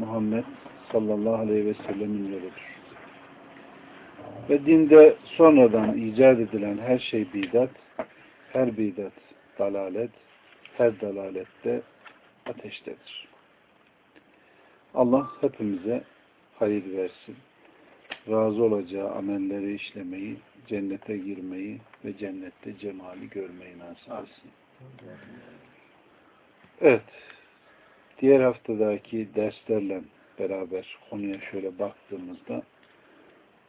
Muhammed sallallahu aleyhi ve sellemin yoludur. Ve dinde sonradan icat edilen her şey bidat, her bidat dalalet, her dalalette ateştedir. Allah hepimize hayır versin. Razı olacağı amelleri işlemeyi, cennete girmeyi ve cennette cemali görmeyi nasip etsin. Evet. Diğer haftadaki derslerle beraber konuya şöyle baktığımızda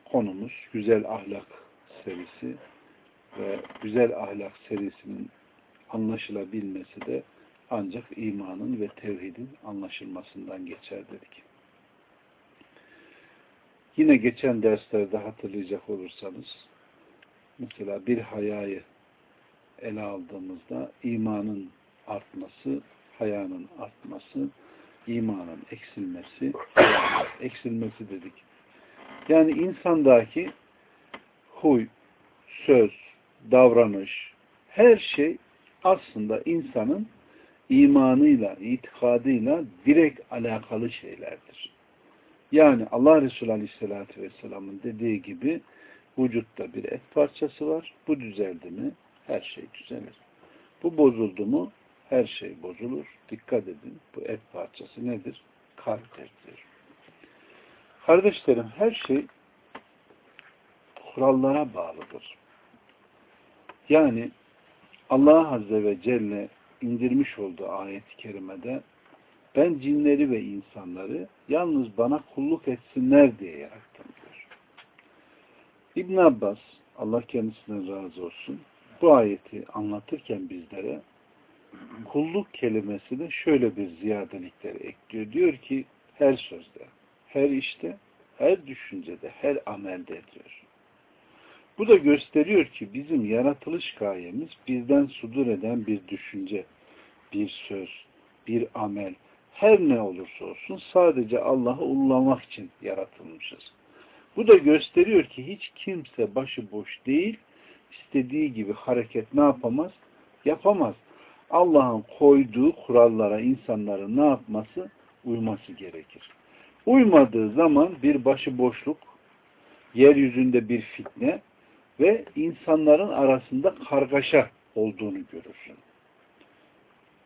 konumuz güzel ahlak serisi ve güzel ahlak serisinin anlaşılabilmesi de ancak imanın ve tevhidin anlaşılmasından geçer dedik. Yine geçen derslerde hatırlayacak olursanız mesela bir hayayı ele aldığımızda imanın artması, hayanın artması, imanın eksilmesi, eksilmesi dedik. Yani insandaki huy, söz, davranış, her şey aslında insanın imanıyla, itikadıyla direkt alakalı şeylerdir. Yani Allah Resulü Aleyhisselatü Vesselam'ın dediği gibi vücutta bir et parçası var. Bu düzeldi mi her şey düzelir. Bu bozuldu mu her şey bozulur. Dikkat edin. Bu et parçası nedir? Kalptir. Kardeşlerim her şey kurallara bağlıdır. Yani Allah Azze ve Celle indirmiş olduğu ayet-i kerimede ben cinleri ve insanları yalnız bana kulluk etsinler diye yarattım diyor. İbn Abbas Allah kendisine razı olsun bu ayeti anlatırken bizlere kulluk kelimesi de şöyle bir ziyadelikleri ekliyor. Diyor ki her sözde, her işte, her düşüncede, her amelde diyor. Bu da gösteriyor ki bizim yaratılış gayemiz bizden sudur eden bir düşünce, bir söz, bir amel, her ne olursa olsun sadece Allah'ı ullamak için yaratılmışız. Bu da gösteriyor ki hiç kimse başıboş değil, istediği gibi hareket ne yapamaz? Yapamaz. Allah'ın koyduğu kurallara insanların ne yapması? Uyması gerekir. Uymadığı zaman bir başıboşluk, yeryüzünde bir fitne ve insanların arasında kargaşa olduğunu görürsün.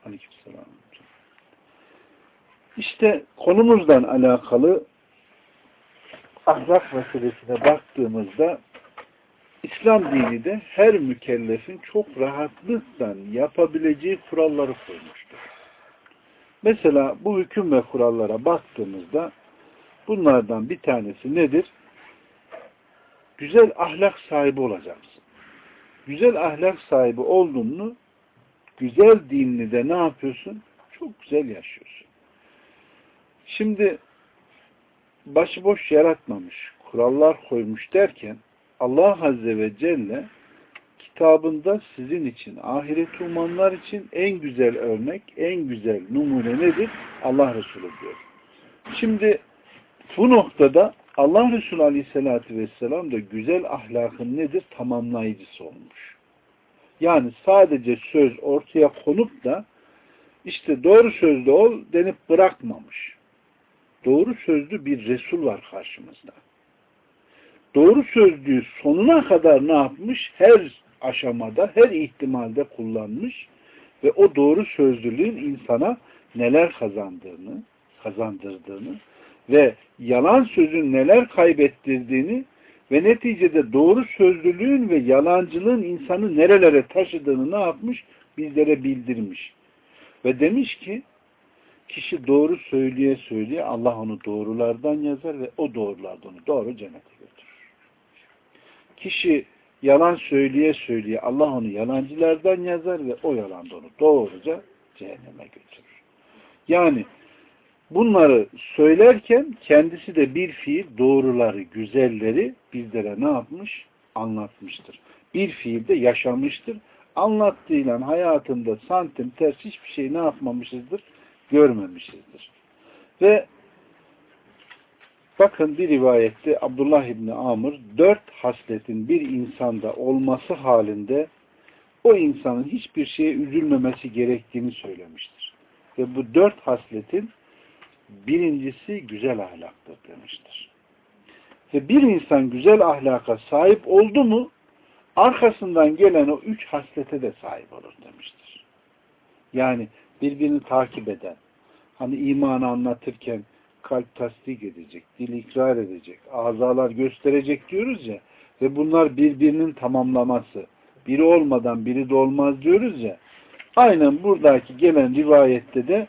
Aleykümselam. İşte konumuzdan alakalı ahlak meselesine baktığımızda İslam dini de her mükellefin çok rahatlıkla yapabileceği kuralları koymuştur. Mesela bu hüküm ve kurallara baktığımızda bunlardan bir tanesi nedir? Güzel ahlak sahibi olacaksın. Güzel ahlak sahibi olduğunu güzel dinini de ne yapıyorsun? Çok güzel yaşıyorsun. Şimdi başıboş yaratmamış, kurallar koymuş derken Allah Azze ve Celle kitabında sizin için, ahiret umanlar için en güzel örnek, en güzel numune nedir? Allah Resulü diyor. Şimdi bu noktada Allah Resulü Aleyhisselatü Vesselam da güzel ahlakın nedir? Tamamlayıcısı olmuş. Yani sadece söz ortaya konup da işte doğru sözlü ol denip bırakmamış. Doğru sözlü bir Resul var karşımızda doğru sözlüğü sonuna kadar ne yapmış? Her aşamada, her ihtimalde kullanmış ve o doğru sözlülüğün insana neler kazandığını, kazandırdığını ve yalan sözün neler kaybettirdiğini ve neticede doğru sözlülüğün ve yalancılığın insanı nerelere taşıdığını ne yapmış? Bizlere bildirmiş. Ve demiş ki kişi doğru söyleye söyleye Allah onu doğrulardan yazar ve o doğrulardan onu doğru cennete götürür kişi yalan söyleye söyleye Allah onu yalancılardan yazar ve o yalan onu doğruca cehenneme götürür. Yani bunları söylerken kendisi de bir fiil doğruları, güzelleri bizlere ne yapmış? Anlatmıştır. Bir fiilde yaşamıştır. Anlattığıyla hayatında santim ters hiçbir şey ne yapmamışızdır? Görmemişizdir. Ve bakın bir rivayette Abdullah İbni Amr dört hasletin bir insanda olması halinde o insanın hiçbir şeye üzülmemesi gerektiğini söylemiştir. Ve bu dört hasletin birincisi güzel ahlaktır demiştir. Ve bir insan güzel ahlaka sahip oldu mu arkasından gelen o üç haslete de sahip olur demiştir. Yani birbirini takip eden, hani imanı anlatırken kalp tasdik edecek, dil ikrar edecek, azalar gösterecek diyoruz ya ve bunlar birbirinin tamamlaması. Biri olmadan biri de olmaz diyoruz ya. Aynen buradaki gelen rivayette de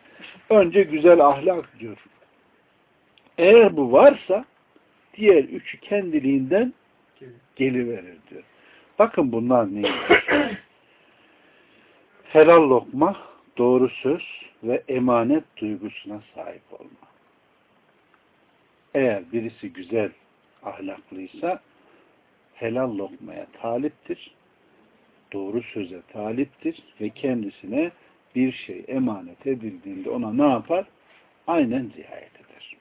önce güzel ahlak diyor. Eğer bu varsa diğer üçü kendiliğinden geliverir diyor. Bakın bunlar neymiş? Helal lokma, doğru söz ve emanet duygusuna sahip olma. Eğer birisi güzel ahlaklıysa helal lokmaya taliptir, doğru söze taliptir ve kendisine bir şey emanet edildiğinde ona ne yapar? Aynen riayet eder.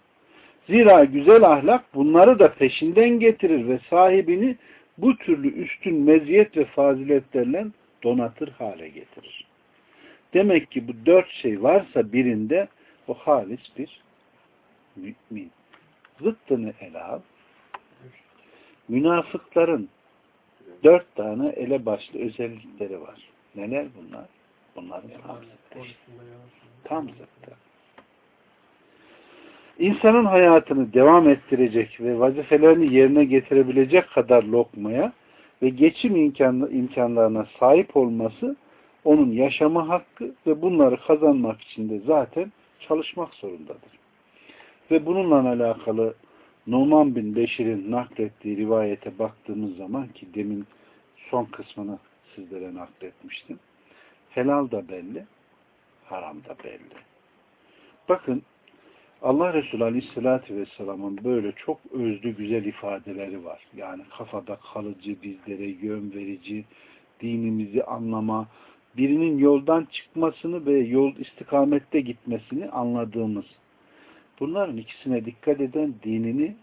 Zira güzel ahlak bunları da peşinden getirir ve sahibini bu türlü üstün meziyet ve faziletlerle donatır hale getirir. Demek ki bu dört şey varsa birinde o halis bir mümin. Zıttını ele al. Münafıkların dört tane ele başlı özellikleri var. Neler bunlar? Bunların tam zıttı. Tam zıttı. İnsanın hayatını devam ettirecek ve vazifelerini yerine getirebilecek kadar lokmaya ve geçim imkanlarına sahip olması onun yaşama hakkı ve bunları kazanmak için de zaten çalışmak zorundadır. Ve bununla alakalı Numan bin Beşir'in naklettiği rivayete baktığımız zaman ki demin son kısmını sizlere nakletmiştim. Helal da belli, haram da belli. Bakın Allah Resulü Aleyhisselatü Vesselam'ın böyle çok özlü güzel ifadeleri var. Yani kafada kalıcı, bizlere yön verici, dinimizi anlama, birinin yoldan çıkmasını ve yol istikamette gitmesini anladığımız. Bunların ikisine dikkat eden dinini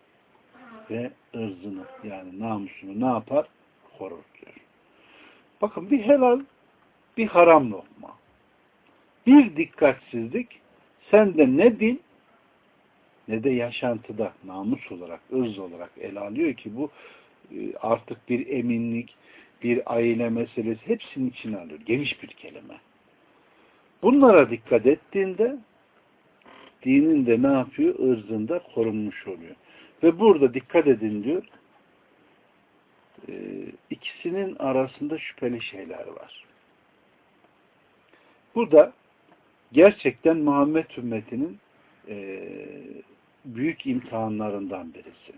ve ırzını yani namusunu ne yapar? Korur diyor. Bakın bir helal, bir haram lokma. Bir dikkatsizlik sende ne din ne de yaşantıda namus olarak, ırz olarak ele alıyor ki bu e, artık bir eminlik, bir aile meselesi hepsinin içine alıyor. Geniş bir kelime. Bunlara dikkat ettiğinde dinin de ne yapıyor? ırzında korunmuş oluyor. Ve burada dikkat edin diyor e, ikisinin arasında şüpheli şeyler var. Burada gerçekten Muhammed ümmetinin e, büyük imtihanlarından birisi.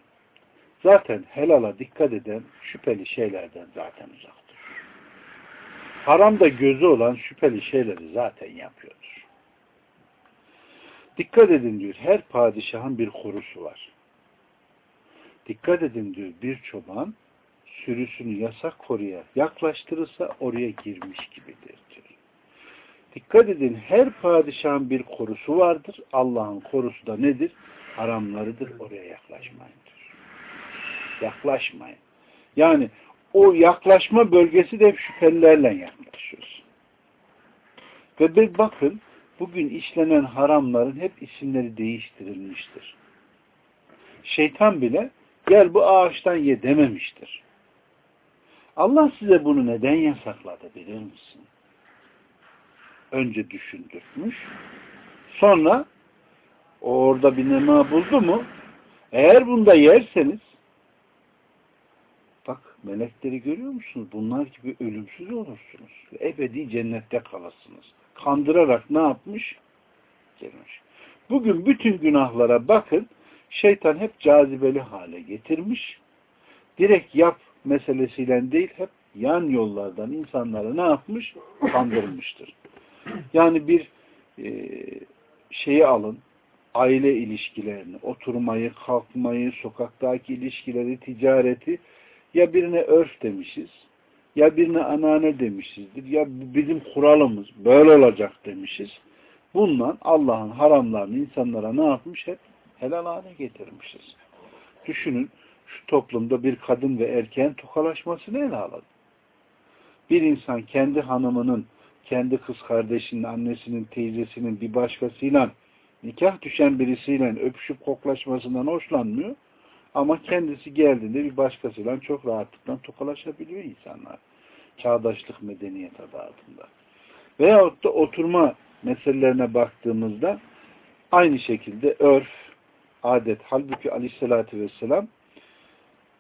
Zaten helala dikkat eden şüpheli şeylerden zaten uzaktır. Haramda gözü olan şüpheli şeyleri zaten yapıyordur. Dikkat edin diyor, her padişahın bir korusu var. Dikkat edin diyor, bir çoban sürüsünü yasak koruya yaklaştırırsa oraya girmiş gibidir diyor. Dikkat edin her padişahın bir korusu vardır. Allah'ın korusu da nedir? Haramlarıdır. Oraya yaklaşmayın diyor. Yaklaşmayın. Yani o yaklaşma bölgesi de hep şüphelilerle yaklaşıyoruz. Ve bir bakın bugün işlenen haramların hep isimleri değiştirilmiştir. Şeytan bile gel bu ağaçtan ye dememiştir. Allah size bunu neden yasakladı bilir misin? önce düşündürmüş. Sonra orada bir nema buldu mu eğer bunda yerseniz bak melekleri görüyor musunuz? Bunlar gibi ölümsüz olursunuz. Ebedi cennette kalırsınız. Kandırarak ne yapmış? Gelmiş. Bugün bütün günahlara bakın şeytan hep cazibeli hale getirmiş. Direkt yap meselesiyle değil hep yan yollardan insanları ne yapmış? Kandırmıştır. Yani bir e, şeyi alın, aile ilişkilerini, oturmayı, kalkmayı, sokaktaki ilişkileri, ticareti ya birine örf demişiz, ya birine anane demişizdir, ya bizim kuralımız böyle olacak demişiz. Bundan Allah'ın haramlarını insanlara ne yapmış? Hep helal hale getirmişiz. Düşünün şu toplumda bir kadın ve erkeğin tokalaşmasını ele alalım. Bir insan kendi hanımının, kendi kız kardeşinin, annesinin, teyzesinin bir başkasıyla nikah düşen birisiyle öpüşüp koklaşmasından hoşlanmıyor. Ama kendisi geldiğinde bir başkasıyla çok rahatlıkla tokalaşabiliyor insanlar. Çağdaşlık medeniyet adı altında. Veyahut da oturma meselelerine baktığımızda aynı şekilde örf, adet. Halbuki aleyhissalatü vesselam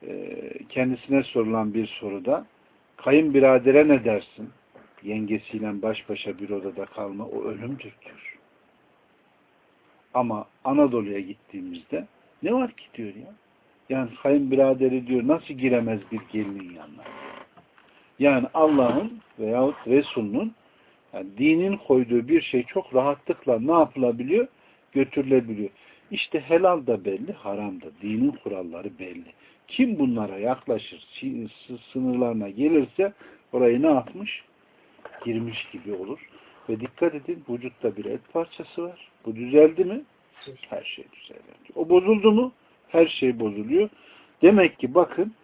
e, kendisine sorulan bir soruda kayınbiradere ne dersin? Yengesiyle baş başa bir odada kalma o ölümdür diyor. Ama Anadolu'ya gittiğimizde ne var ki diyor ya? Yani kayınbiraderi diyor nasıl giremez bir gelinin yanına? Yani Allah'ın veyahut Resul'ün yani dinin koyduğu bir şey çok rahatlıkla ne yapılabiliyor? Götürülebiliyor. İşte helal da belli, haram da. Dinin kuralları belli. Kim bunlara yaklaşır, sınırlarına gelirse orayı ne yapmış? Girmiş gibi olur. Ve dikkat edin, vücutta bir et parçası var. Bu düzeldi mi? Her şey düzelir. O bozuldu mu? Her şey bozuluyor. Demek ki bakın,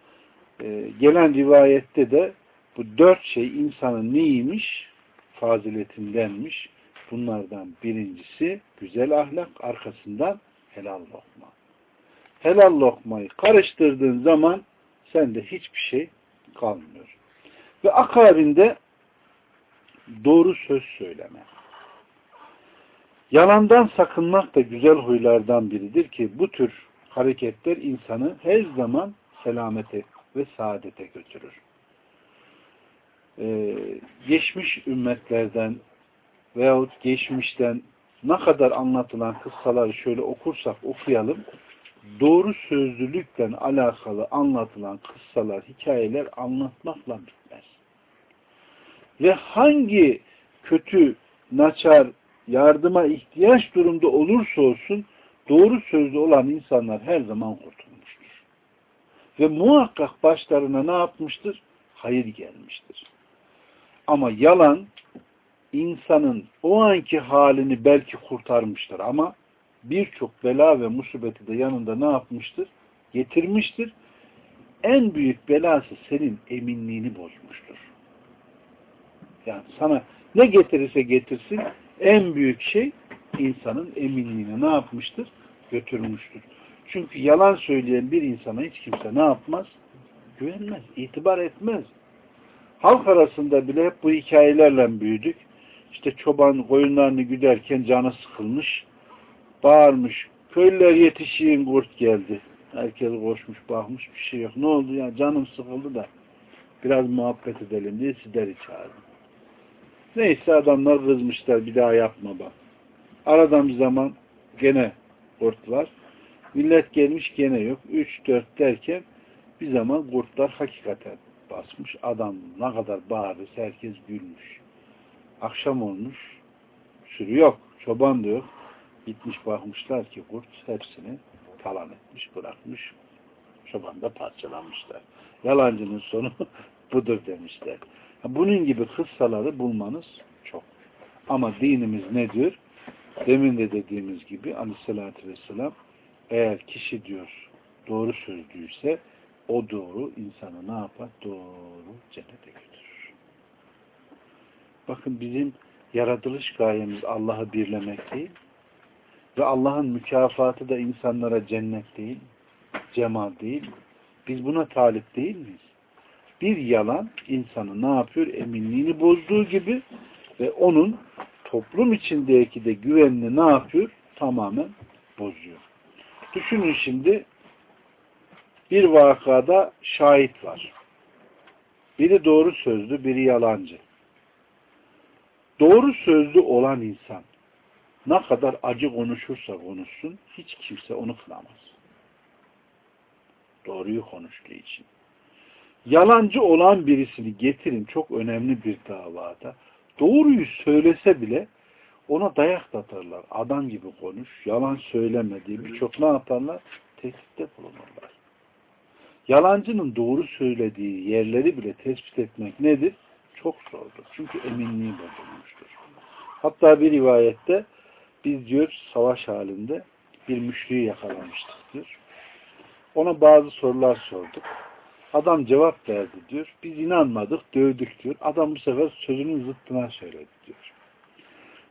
e, gelen rivayette de bu dört şey insanın neymiş? Faziletindenmiş. Bunlardan birincisi güzel ahlak, arkasından helal lokma. Helal lokmayı karıştırdığın zaman sende hiçbir şey kalmıyor. Ve akabinde doğru söz söyleme. Yalandan sakınmak da güzel huylardan biridir ki bu tür hareketler insanı her zaman selamete ve saadete götürür. Ee, geçmiş ümmetlerden veyahut geçmişten ne kadar anlatılan kıssaları şöyle okursak okuyalım. Doğru sözlülükle alakalı anlatılan kıssalar, hikayeler anlatmakla bitmez. Ve hangi kötü, naçar, yardıma ihtiyaç durumda olursa olsun doğru sözlü olan insanlar her zaman kurtulmuştur. Ve muhakkak başlarına ne yapmıştır? Hayır gelmiştir. Ama yalan insanın o anki halini belki kurtarmıştır ama birçok bela ve musibeti de yanında ne yapmıştır? Getirmiştir. En büyük belası senin eminliğini bozmuştur. Yani sana ne getirirse getirsin en büyük şey insanın eminliğine ne yapmıştır? Götürmüştür. Çünkü yalan söyleyen bir insana hiç kimse ne yapmaz? Güvenmez, itibar etmez. Halk arasında bile hep bu hikayelerle büyüdük. İşte çoban koyunlarını güderken canı sıkılmış. Bağırmış. Köylüler yetişiyin kurt geldi. Herkes koşmuş bakmış bir şey yok. Ne oldu ya canım sıkıldı da biraz muhabbet edelim diye sideri çağırdım. Neyse adamlar kızmışlar bir daha yapma bak. Aradan bir zaman gene kurt var. Millet gelmiş gene yok. Üç dört derken bir zaman kurtlar hakikaten basmış. Adam ne kadar bağırırsa herkes gülmüş. Akşam olmuş. Sürü yok. Çoban da yok. Gitmiş bakmışlar ki kurt hepsini talan etmiş, bırakmış. Çoban da parçalanmışlar. Yalancının sonu budur demişler. Bunun gibi kıssaları bulmanız çok. Ama dinimiz nedir? Demin de dediğimiz gibi aleyhissalatü vesselam eğer kişi diyor doğru sözlüyse o doğru insanı ne yapar? Doğru cennete götürür. Bakın bizim yaratılış gayemiz Allah'ı birlemek değil ve Allah'ın mükafatı da insanlara cennet değil, cemal değil. Biz buna talip değil miyiz? Bir yalan insanı ne yapıyor? Eminliğini bozduğu gibi ve onun toplum içindeki de güvenini ne yapıyor? Tamamen bozuyor. Düşünün şimdi bir vakada şahit var. Biri doğru sözlü, biri yalancı. Doğru sözlü olan insan ne kadar acı konuşursa konuşsun hiç kimse onu kınamaz. Doğruyu konuştuğu için. Yalancı olan birisini getirin çok önemli bir davada. Doğruyu söylese bile Ona dayak da atarlar. Adam gibi konuş, yalan söyleme diye birçok ne yaparlar? Tehditte bulunurlar. Yalancının doğru söylediği yerleri bile tespit etmek nedir? Çok zordur. Çünkü eminliği bozulmuştur. Hatta bir rivayette biz diyor savaş halinde bir müşriyi yakalamıştık diyor. Ona bazı sorular sorduk. Adam cevap verdi diyor. Biz inanmadık, dövdük diyor. Adam bu sefer sözünün zıttına söyledi diyor.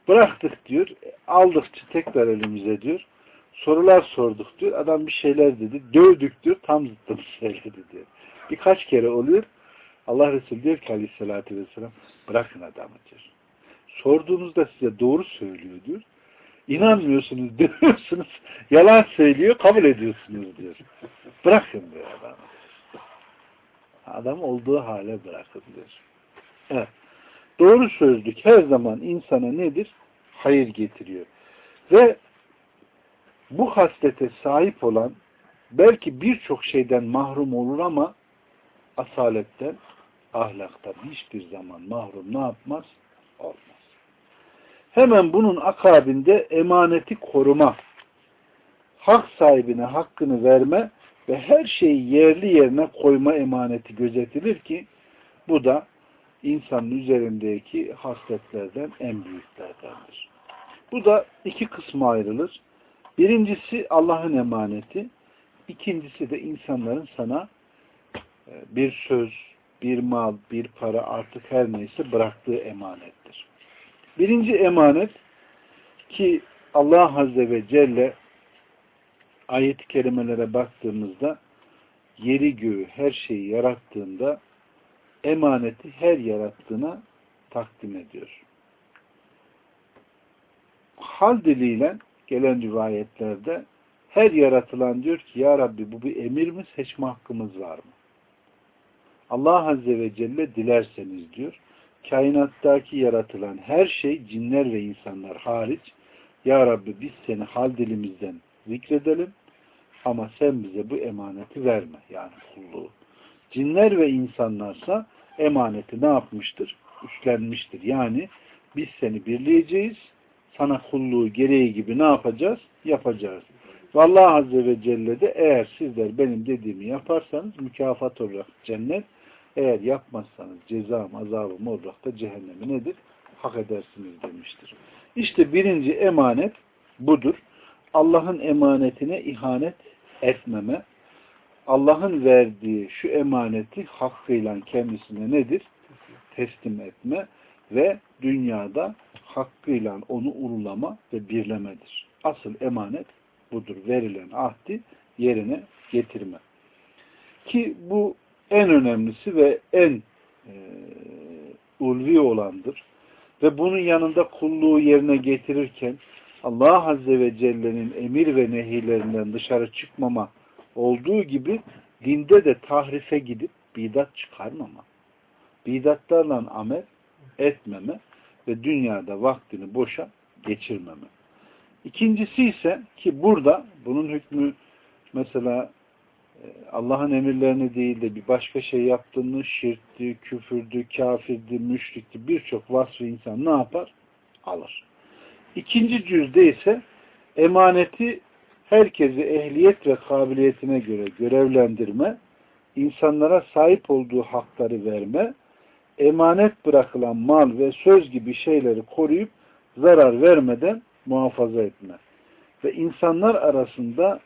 Bıraktık diyor. Aldıkça tekrar elimize diyor. Sorular sorduk diyor. Adam bir şeyler dedi. Dövdük diyor. Tam zıttını söyledi diyor. Birkaç kere oluyor. Allah Resulü diyor ki aleyhissalatü vesselam bırakın adamı diyor. Sorduğunuzda size doğru söylüyor diyor. İnanmıyorsunuz, dövüyorsunuz, yalan söylüyor, kabul ediyorsunuz diyor. Bırakın diyor adamı. Adam olduğu hale bırakın. Evet. Doğru sözlük her zaman insana nedir? Hayır getiriyor. Ve bu haslete sahip olan belki birçok şeyden mahrum olur ama asaletten, ahlaktan hiçbir zaman mahrum ne yapmaz? Olmaz. Hemen bunun akabinde emaneti koruma, hak sahibine hakkını verme ve her şeyi yerli yerine koyma emaneti gözetilir ki bu da insanın üzerindeki hasletlerden en büyüklerdendir. Bu da iki kısma ayrılır. Birincisi Allah'ın emaneti, ikincisi de insanların sana e, bir söz, bir mal, bir para artık her neyse bıraktığı emanettir. Birinci emanet ki Allah Azze ve Celle ayet-i kerimelere baktığımızda yeri göğü her şeyi yarattığında emaneti her yarattığına takdim ediyor. Hal diliyle gelen rivayetlerde her yaratılan diyor ki Ya Rabbi bu bir emir mi seçme hakkımız var mı? Allah Azze ve Celle dilerseniz diyor kainattaki yaratılan her şey cinler ve insanlar hariç Ya Rabbi biz seni hal dilimizden zikredelim ama sen bize bu emaneti verme. Yani kulluğu. Cinler ve insanlarsa emaneti ne yapmıştır? Üstlenmiştir. Yani biz seni birleyeceğiz. Sana kulluğu gereği gibi ne yapacağız? Yapacağız. Ve Allah Azze ve Celle de eğer sizler benim dediğimi yaparsanız mükafat olarak cennet eğer yapmazsanız cezam, azabım olarak da cehennemi nedir? Hak edersiniz demiştir. İşte birinci emanet budur. Allah'ın emanetine ihanet etmeme, Allah'ın verdiği şu emaneti hakkıyla kendisine nedir? Teslim etme ve dünyada hakkıyla onu ululama ve birlemedir. Asıl emanet budur. Verilen ahdi yerine getirme. Ki bu en önemlisi ve en e, ulvi olandır. Ve bunun yanında kulluğu yerine getirirken Allah Azze ve Celle'nin emir ve nehirlerinden dışarı çıkmama olduğu gibi dinde de tahrife gidip bidat çıkarmama. Bidatlarla amel etmeme ve dünyada vaktini boşa geçirmeme. İkincisi ise ki burada bunun hükmü mesela e, Allah'ın emirlerini değil de bir başka şey yaptığını şirkti, küfürdü, kafirdi, müşrikti birçok vasfı insan ne yapar? Alır. İkinci cüzde ise emaneti herkesi ehliyet ve kabiliyetine göre görevlendirme, insanlara sahip olduğu hakları verme, emanet bırakılan mal ve söz gibi şeyleri koruyup zarar vermeden muhafaza etme ve insanlar arasında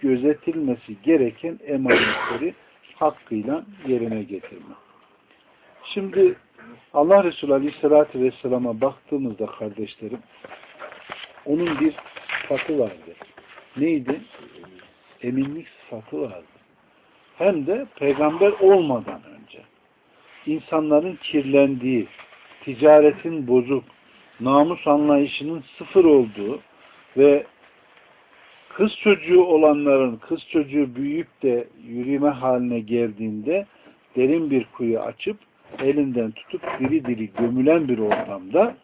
gözetilmesi gereken emanetleri hakkıyla yerine getirme. Şimdi Allah Resulü Aleyhisselatü Vesselam'a baktığımızda kardeşlerim onun bir sıfatı vardı. Neydi? Eminlik sıfatı vardı. Hem de peygamber olmadan önce insanların kirlendiği, ticaretin bozuk, namus anlayışının sıfır olduğu ve kız çocuğu olanların kız çocuğu büyüyüp de yürüme haline geldiğinde derin bir kuyu açıp elinden tutup diri diri gömülen bir ortamda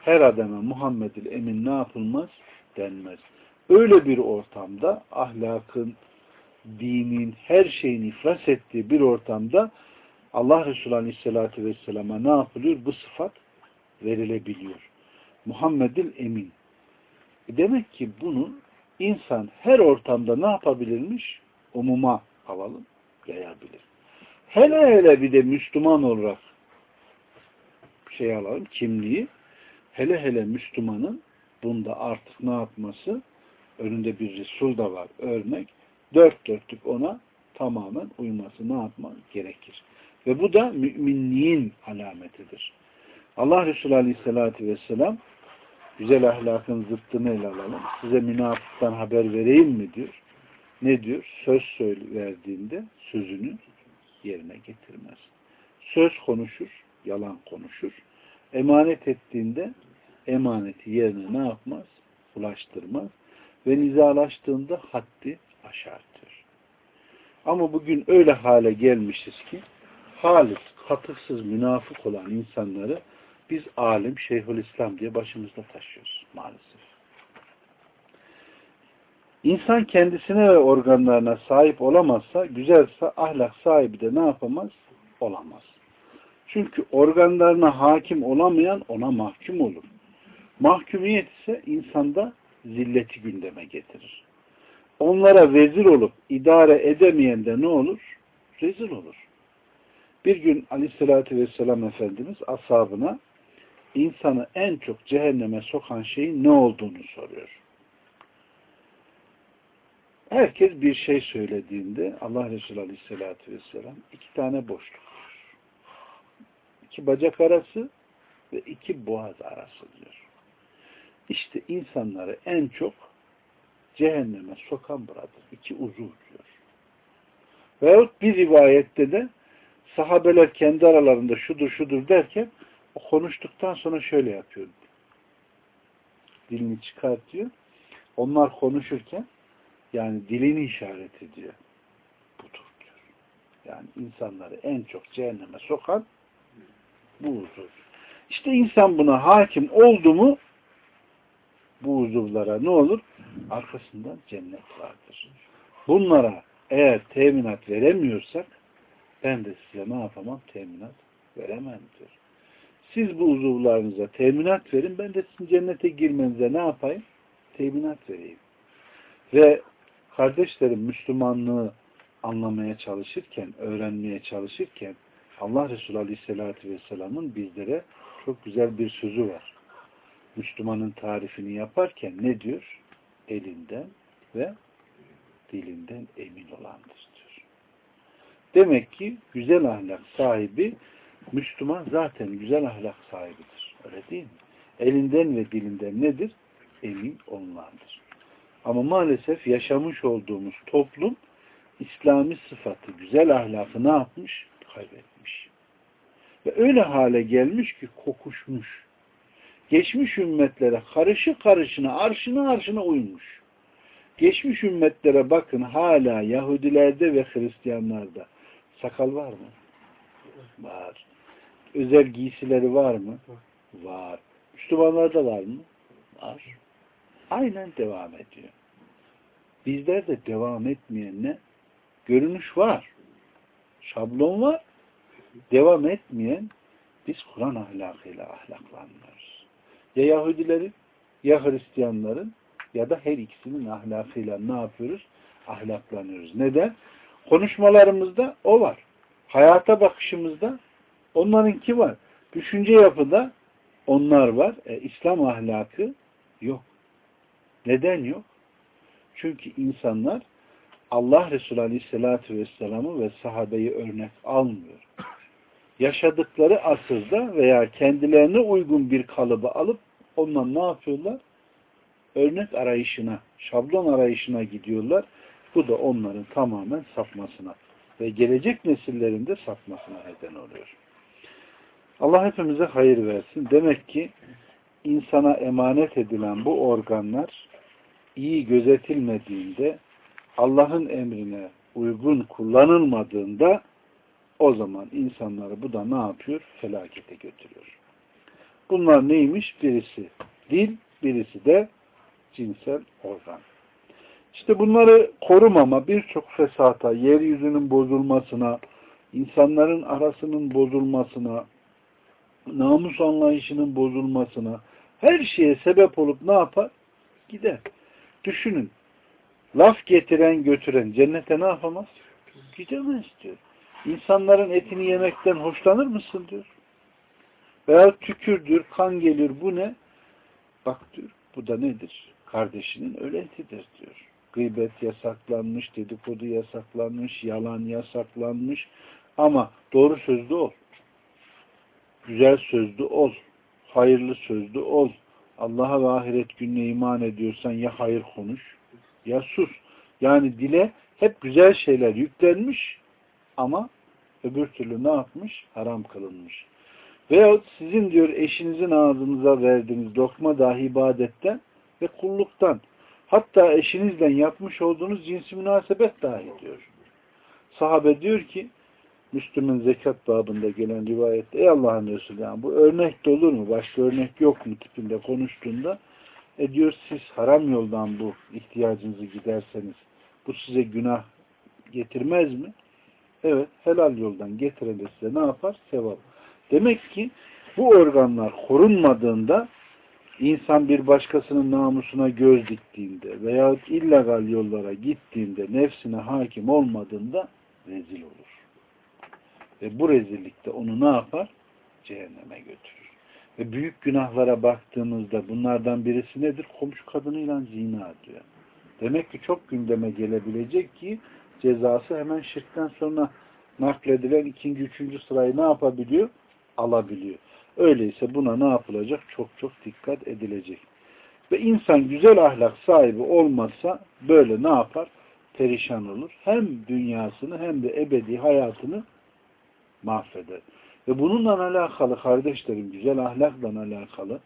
her adama Muhammed'il emin ne yapılmaz? Denmez. Öyle bir ortamda ahlakın, dinin, her şeyin iflas ettiği bir ortamda Allah Resulü Aleyhisselatü Vesselam'a ne yapılıyor? Bu sıfat verilebiliyor. Muhammed'il Emin. E demek ki bunu insan her ortamda ne yapabilirmiş? Umuma alalım, yayabilir. Hele hele bir de Müslüman olarak şey alalım, kimliği. Hele hele Müslümanın bunda artık ne yapması? Önünde bir Resul da var, örnek. Dört dörtlük ona tamamen uyması ne yapmak gerekir. Ve bu da müminliğin alametidir. Allah Resulü Aleyhisselatü Vesselam güzel ahlakın zıttını ele alalım. Size münafıktan haber vereyim mi diyor. Ne diyor? Söz verdiğinde sözünü yerine getirmez. Söz konuşur, yalan konuşur. Emanet ettiğinde emaneti yerine ne yapmaz? Ulaştırmaz. Ve nizalaştığında haddi aşartır. Ama bugün öyle hale gelmişiz ki halis, katıksız, münafık olan insanları biz alim, şeyhülislam diye başımızda taşıyoruz maalesef. İnsan kendisine ve organlarına sahip olamazsa, güzelse ahlak sahibi de ne yapamaz? Olamaz. Çünkü organlarına hakim olamayan ona mahkum olur. Mahkumiyet ise insanda zilleti gündeme getirir. Onlara vezir olup idare edemeyen de ne olur? Rezil olur. Bir gün aleyhissalatü vesselam Efendimiz ashabına insanı en çok cehenneme sokan şeyin ne olduğunu soruyor. Herkes bir şey söylediğinde Allah Resulü Aleyhisselatü Vesselam iki tane boşluk diyor. İki bacak arası ve iki boğaz arası diyor. İşte insanları en çok cehenneme sokan buradır. İki uzuv diyor. Veyahut bir rivayette de sahabeler kendi aralarında şudur şudur derken o konuştuktan sonra şöyle yapıyor. Dilini çıkartıyor. Onlar konuşurken yani dilini işaret ediyor. Budur diyor. Yani insanları en çok cehenneme sokan bu uzur. İşte insan buna hakim oldu mu bu uzuvlara ne olur? Arkasından cennet vardır. Bunlara eğer teminat veremiyorsak ben de size ne yapamam? Teminat veremem diyor. Siz bu uzuvlarınıza teminat verin. Ben de sizin cennete girmenize ne yapayım? Teminat vereyim. Ve kardeşlerim Müslümanlığı anlamaya çalışırken, öğrenmeye çalışırken Allah Resulü Aleyhisselatü Vesselam'ın bizlere çok güzel bir sözü var. Müslümanın tarifini yaparken ne diyor? Elinden ve dilinden emin olandır diyor. Demek ki güzel ahlak sahibi Müslüman zaten güzel ahlak sahibidir. Öyle değil mi? Elinden ve dilinden nedir? Emin olunandır. Ama maalesef yaşamış olduğumuz toplum İslami sıfatı, güzel ahlakı ne yapmış? Kaybetmiş. Ve öyle hale gelmiş ki kokuşmuş. Geçmiş ümmetlere karışı karışına, arşına arşına uymuş. Geçmiş ümmetlere bakın hala Yahudilerde ve Hristiyanlarda sakal var mı? Var. Özel giysileri var mı? Var. Müslümanlarda var mı? Var. Aynen devam ediyor. Bizlerde devam etmeyen ne? Görünüş var. Şablon var. Devam etmeyen biz Kur'an ahlakıyla ahlaklanmıyoruz. Ya Yahudilerin ya Hristiyanların ya da her ikisinin ahlakıyla ne yapıyoruz? Ahlaklanıyoruz. Neden? Konuşmalarımızda o var. Hayata bakışımızda onlarınki var. Düşünce yapıda onlar var. E, İslam ahlakı yok. Neden yok? Çünkü insanlar Allah Resulü Aleyhisselatü Vesselam'ı ve sahabeyi örnek almıyor. Yaşadıkları asırda veya kendilerine uygun bir kalıbı alıp ondan ne yapıyorlar? Örnek arayışına, şablon arayışına gidiyorlar. Bu da onların tamamen sapmasına ve gelecek nesillerin de sapmasına neden oluyor. Allah hepimize hayır versin. Demek ki insana emanet edilen bu organlar iyi gözetilmediğinde Allah'ın emrine uygun kullanılmadığında o zaman insanları bu da ne yapıyor? Felakete götürüyor. Bunlar neymiş? Birisi dil, birisi de cinsel organ. İşte bunları korumama birçok fesata, yeryüzünün bozulmasına, insanların arasının bozulmasına, namus anlayışının bozulmasına, Her şeye sebep olup ne yapar? Gider. Düşünün. Laf getiren götüren cennete ne yapamaz? Gidemez diyor. İnsanların etini yemekten hoşlanır mısın diyor. Veya tükürdür, kan gelir bu ne? Bak diyor bu da nedir? Kardeşinin öletidir diyor. Gıybet yasaklanmış, dedikodu yasaklanmış, yalan yasaklanmış. Ama doğru sözlü ol. Güzel sözlü ol. Hayırlı sözlü ol. Allah'a ve ahiret gününe iman ediyorsan ya hayır konuş ya sus. Yani dile hep güzel şeyler yüklenmiş ama öbür türlü ne yapmış? Haram kılınmış. Veyahut sizin diyor eşinizin ağzınıza verdiğiniz lokma dahi ibadetten ve kulluktan. Hatta eşinizle yapmış olduğunuz cinsi münasebet dahi diyor. Sahabe diyor ki Müslüm'ün zekat babında gelen rivayette ey Allah'ın Resulü yani bu örnek de olur mu? Başka örnek yok mu tipinde konuştuğunda e diyor siz haram yoldan bu ihtiyacınızı giderseniz bu size günah getirmez mi? Evet helal yoldan getirende size ne yapar? Sevap. Demek ki bu organlar korunmadığında insan bir başkasının namusuna göz diktiğinde veya illegal yollara gittiğinde nefsine hakim olmadığında rezil olur. Ve bu rezillikte onu ne yapar? Cehenneme götürür. Ve büyük günahlara baktığımızda bunlardan birisi nedir? Komşu kadınıyla zina diyor. Demek ki çok gündeme gelebilecek ki cezası hemen şirkten sonra nakledilen ikinci, üçüncü sırayı ne yapabiliyor? Alabiliyor. Öyleyse buna ne yapılacak? Çok çok dikkat edilecek. Ve insan güzel ahlak sahibi olmazsa böyle ne yapar? Perişan olur. Hem dünyasını hem de ebedi hayatını mahveder. Ve bununla alakalı kardeşlerim, güzel ahlakla alakalı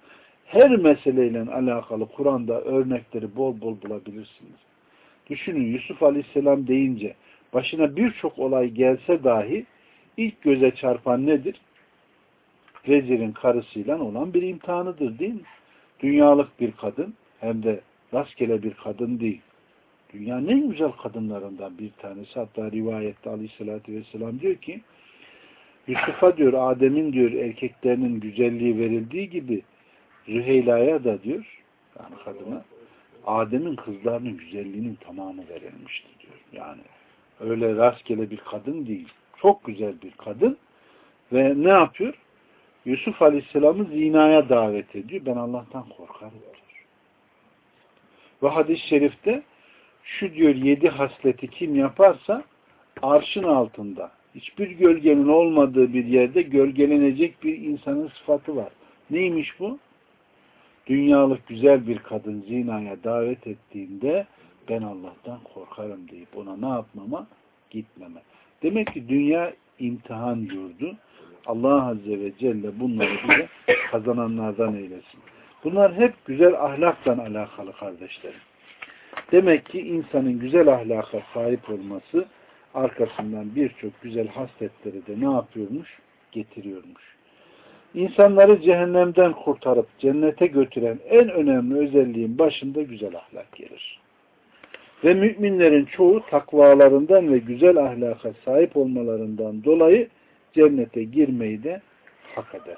her meseleyle alakalı Kur'an'da örnekleri bol bol bulabilirsiniz. Düşünün Yusuf Aleyhisselam deyince başına birçok olay gelse dahi ilk göze çarpan nedir? Vezirin karısıyla olan bir imtihanıdır değil mi? Dünyalık bir kadın hem de rastgele bir kadın değil. Dünyanın en güzel kadınlarından bir tanesi. Hatta rivayette Aleyhisselatü Vesselam diyor ki Yusuf'a diyor Adem'in diyor erkeklerinin güzelliği verildiği gibi Züheyla'ya da diyor yani kadına Adem'in kızlarının güzelliğinin tamamı verilmişti diyor. Yani öyle rastgele bir kadın değil. Çok güzel bir kadın ve ne yapıyor? Yusuf Aleyhisselam'ı zinaya davet ediyor. Ben Allah'tan korkarım diyor. Ve hadis-i şerifte şu diyor yedi hasleti kim yaparsa arşın altında hiçbir gölgenin olmadığı bir yerde gölgelenecek bir insanın sıfatı var. Neymiş bu? Dünyalık güzel bir kadın zinaya davet ettiğinde ben Allah'tan korkarım deyip ona ne yapmama? Gitmeme. Demek ki dünya imtihan yurdu. Allah Azze ve Celle bunları bize kazananlardan eylesin. Bunlar hep güzel ahlakla alakalı kardeşlerim. Demek ki insanın güzel ahlaka sahip olması arkasından birçok güzel hasletleri de ne yapıyormuş? Getiriyormuş. İnsanları cehennemden kurtarıp cennete götüren en önemli özelliğin başında güzel ahlak gelir. Ve müminlerin çoğu takvalarından ve güzel ahlaka sahip olmalarından dolayı cennete girmeyi de hak eder.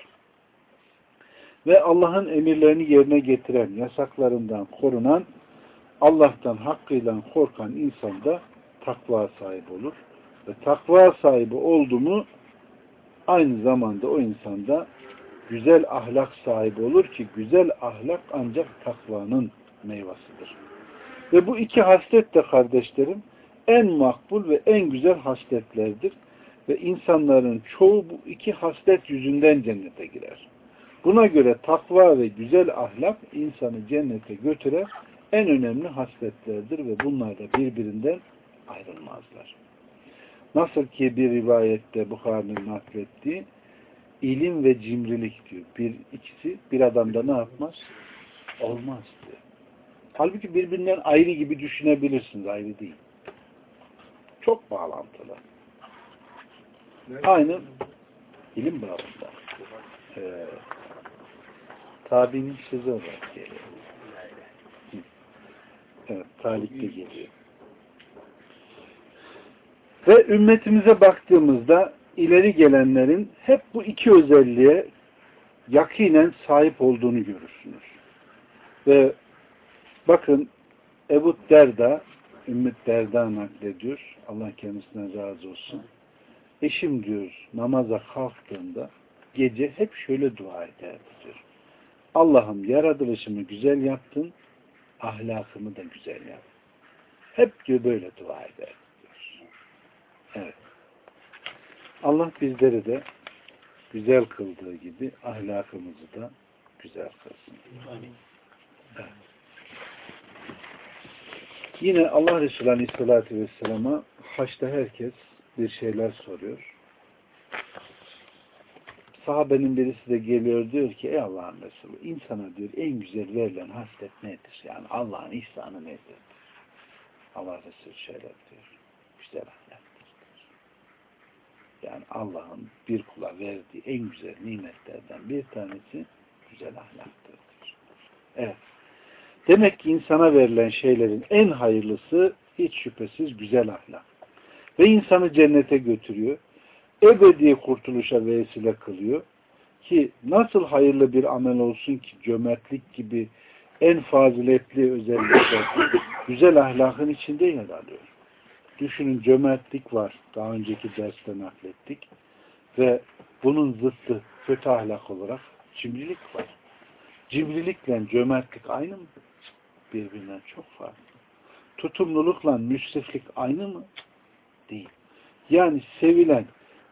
Ve Allah'ın emirlerini yerine getiren, yasaklarından korunan, Allah'tan hakkıyla korkan insan da takva sahibi olur. Ve takva sahibi oldu mu aynı zamanda o insanda güzel ahlak sahibi olur ki güzel ahlak ancak takvanın meyvasıdır. Ve bu iki haslet de kardeşlerim en makbul ve en güzel hasletlerdir. Ve insanların çoğu bu iki haslet yüzünden cennete girer. Buna göre takva ve güzel ahlak insanı cennete götürer en önemli hasletlerdir ve bunlar da birbirinden ayrılmazlar. Nasıl ki bir rivayette Bukhari'nin naklettiği ilim ve cimrilik diyor. Bir ikisi bir adamda ne yapmaz? Olmaz diyor. Halbuki birbirinden ayrı gibi düşünebilirsiniz. Ayrı değil. Çok bağlantılı. Aynı ilim babında. Ee, tabinin sözü olarak geliyor. Evet, talikte geliyor. Ve ümmetimize baktığımızda ileri gelenlerin hep bu iki özelliğe yakinen sahip olduğunu görürsünüz. Ve bakın Ebu Derda Ümmü Derda naklediyor. Allah kendisine razı olsun. Eşim diyor namaza kalktığında gece hep şöyle dua ederdi diyor. Allah'ım yaratılışımı güzel yaptın, ahlakımı da güzel yap. Hep diyor böyle dua eder. Evet. Allah bizleri de güzel kıldığı gibi ahlakımızı da güzel kılsın. Evet. Yine Allah Resulü Aleyhisselatü Vesselam'a haçta herkes bir şeyler soruyor. Sahabenin birisi de geliyor diyor ki ey Allah'ın Resulü insana diyor en güzel verilen haslet nedir? Yani Allah'ın ihsanı nedir? Allah Resulü şöyle diyor. Güzel ahlaktır. Yani Allah'ın bir kula verdiği en güzel nimetlerden bir tanesi güzel ahlaktır. Evet. Demek ki insana verilen şeylerin en hayırlısı hiç şüphesiz güzel ahlak. Ve insanı cennete götürüyor. Ebedi kurtuluşa vesile kılıyor. Ki nasıl hayırlı bir amel olsun ki cömertlik gibi en faziletli özellikler güzel ahlakın içinde yer alıyor. Düşünün cömertlik var. Daha önceki derste naklettik. Ve bunun zıttı kötü ahlak olarak cimrilik var. Cimrilikle cömertlik aynı mı? birbirinden çok farklı. Tutumlulukla müsriflik aynı mı? Değil. Yani sevilen,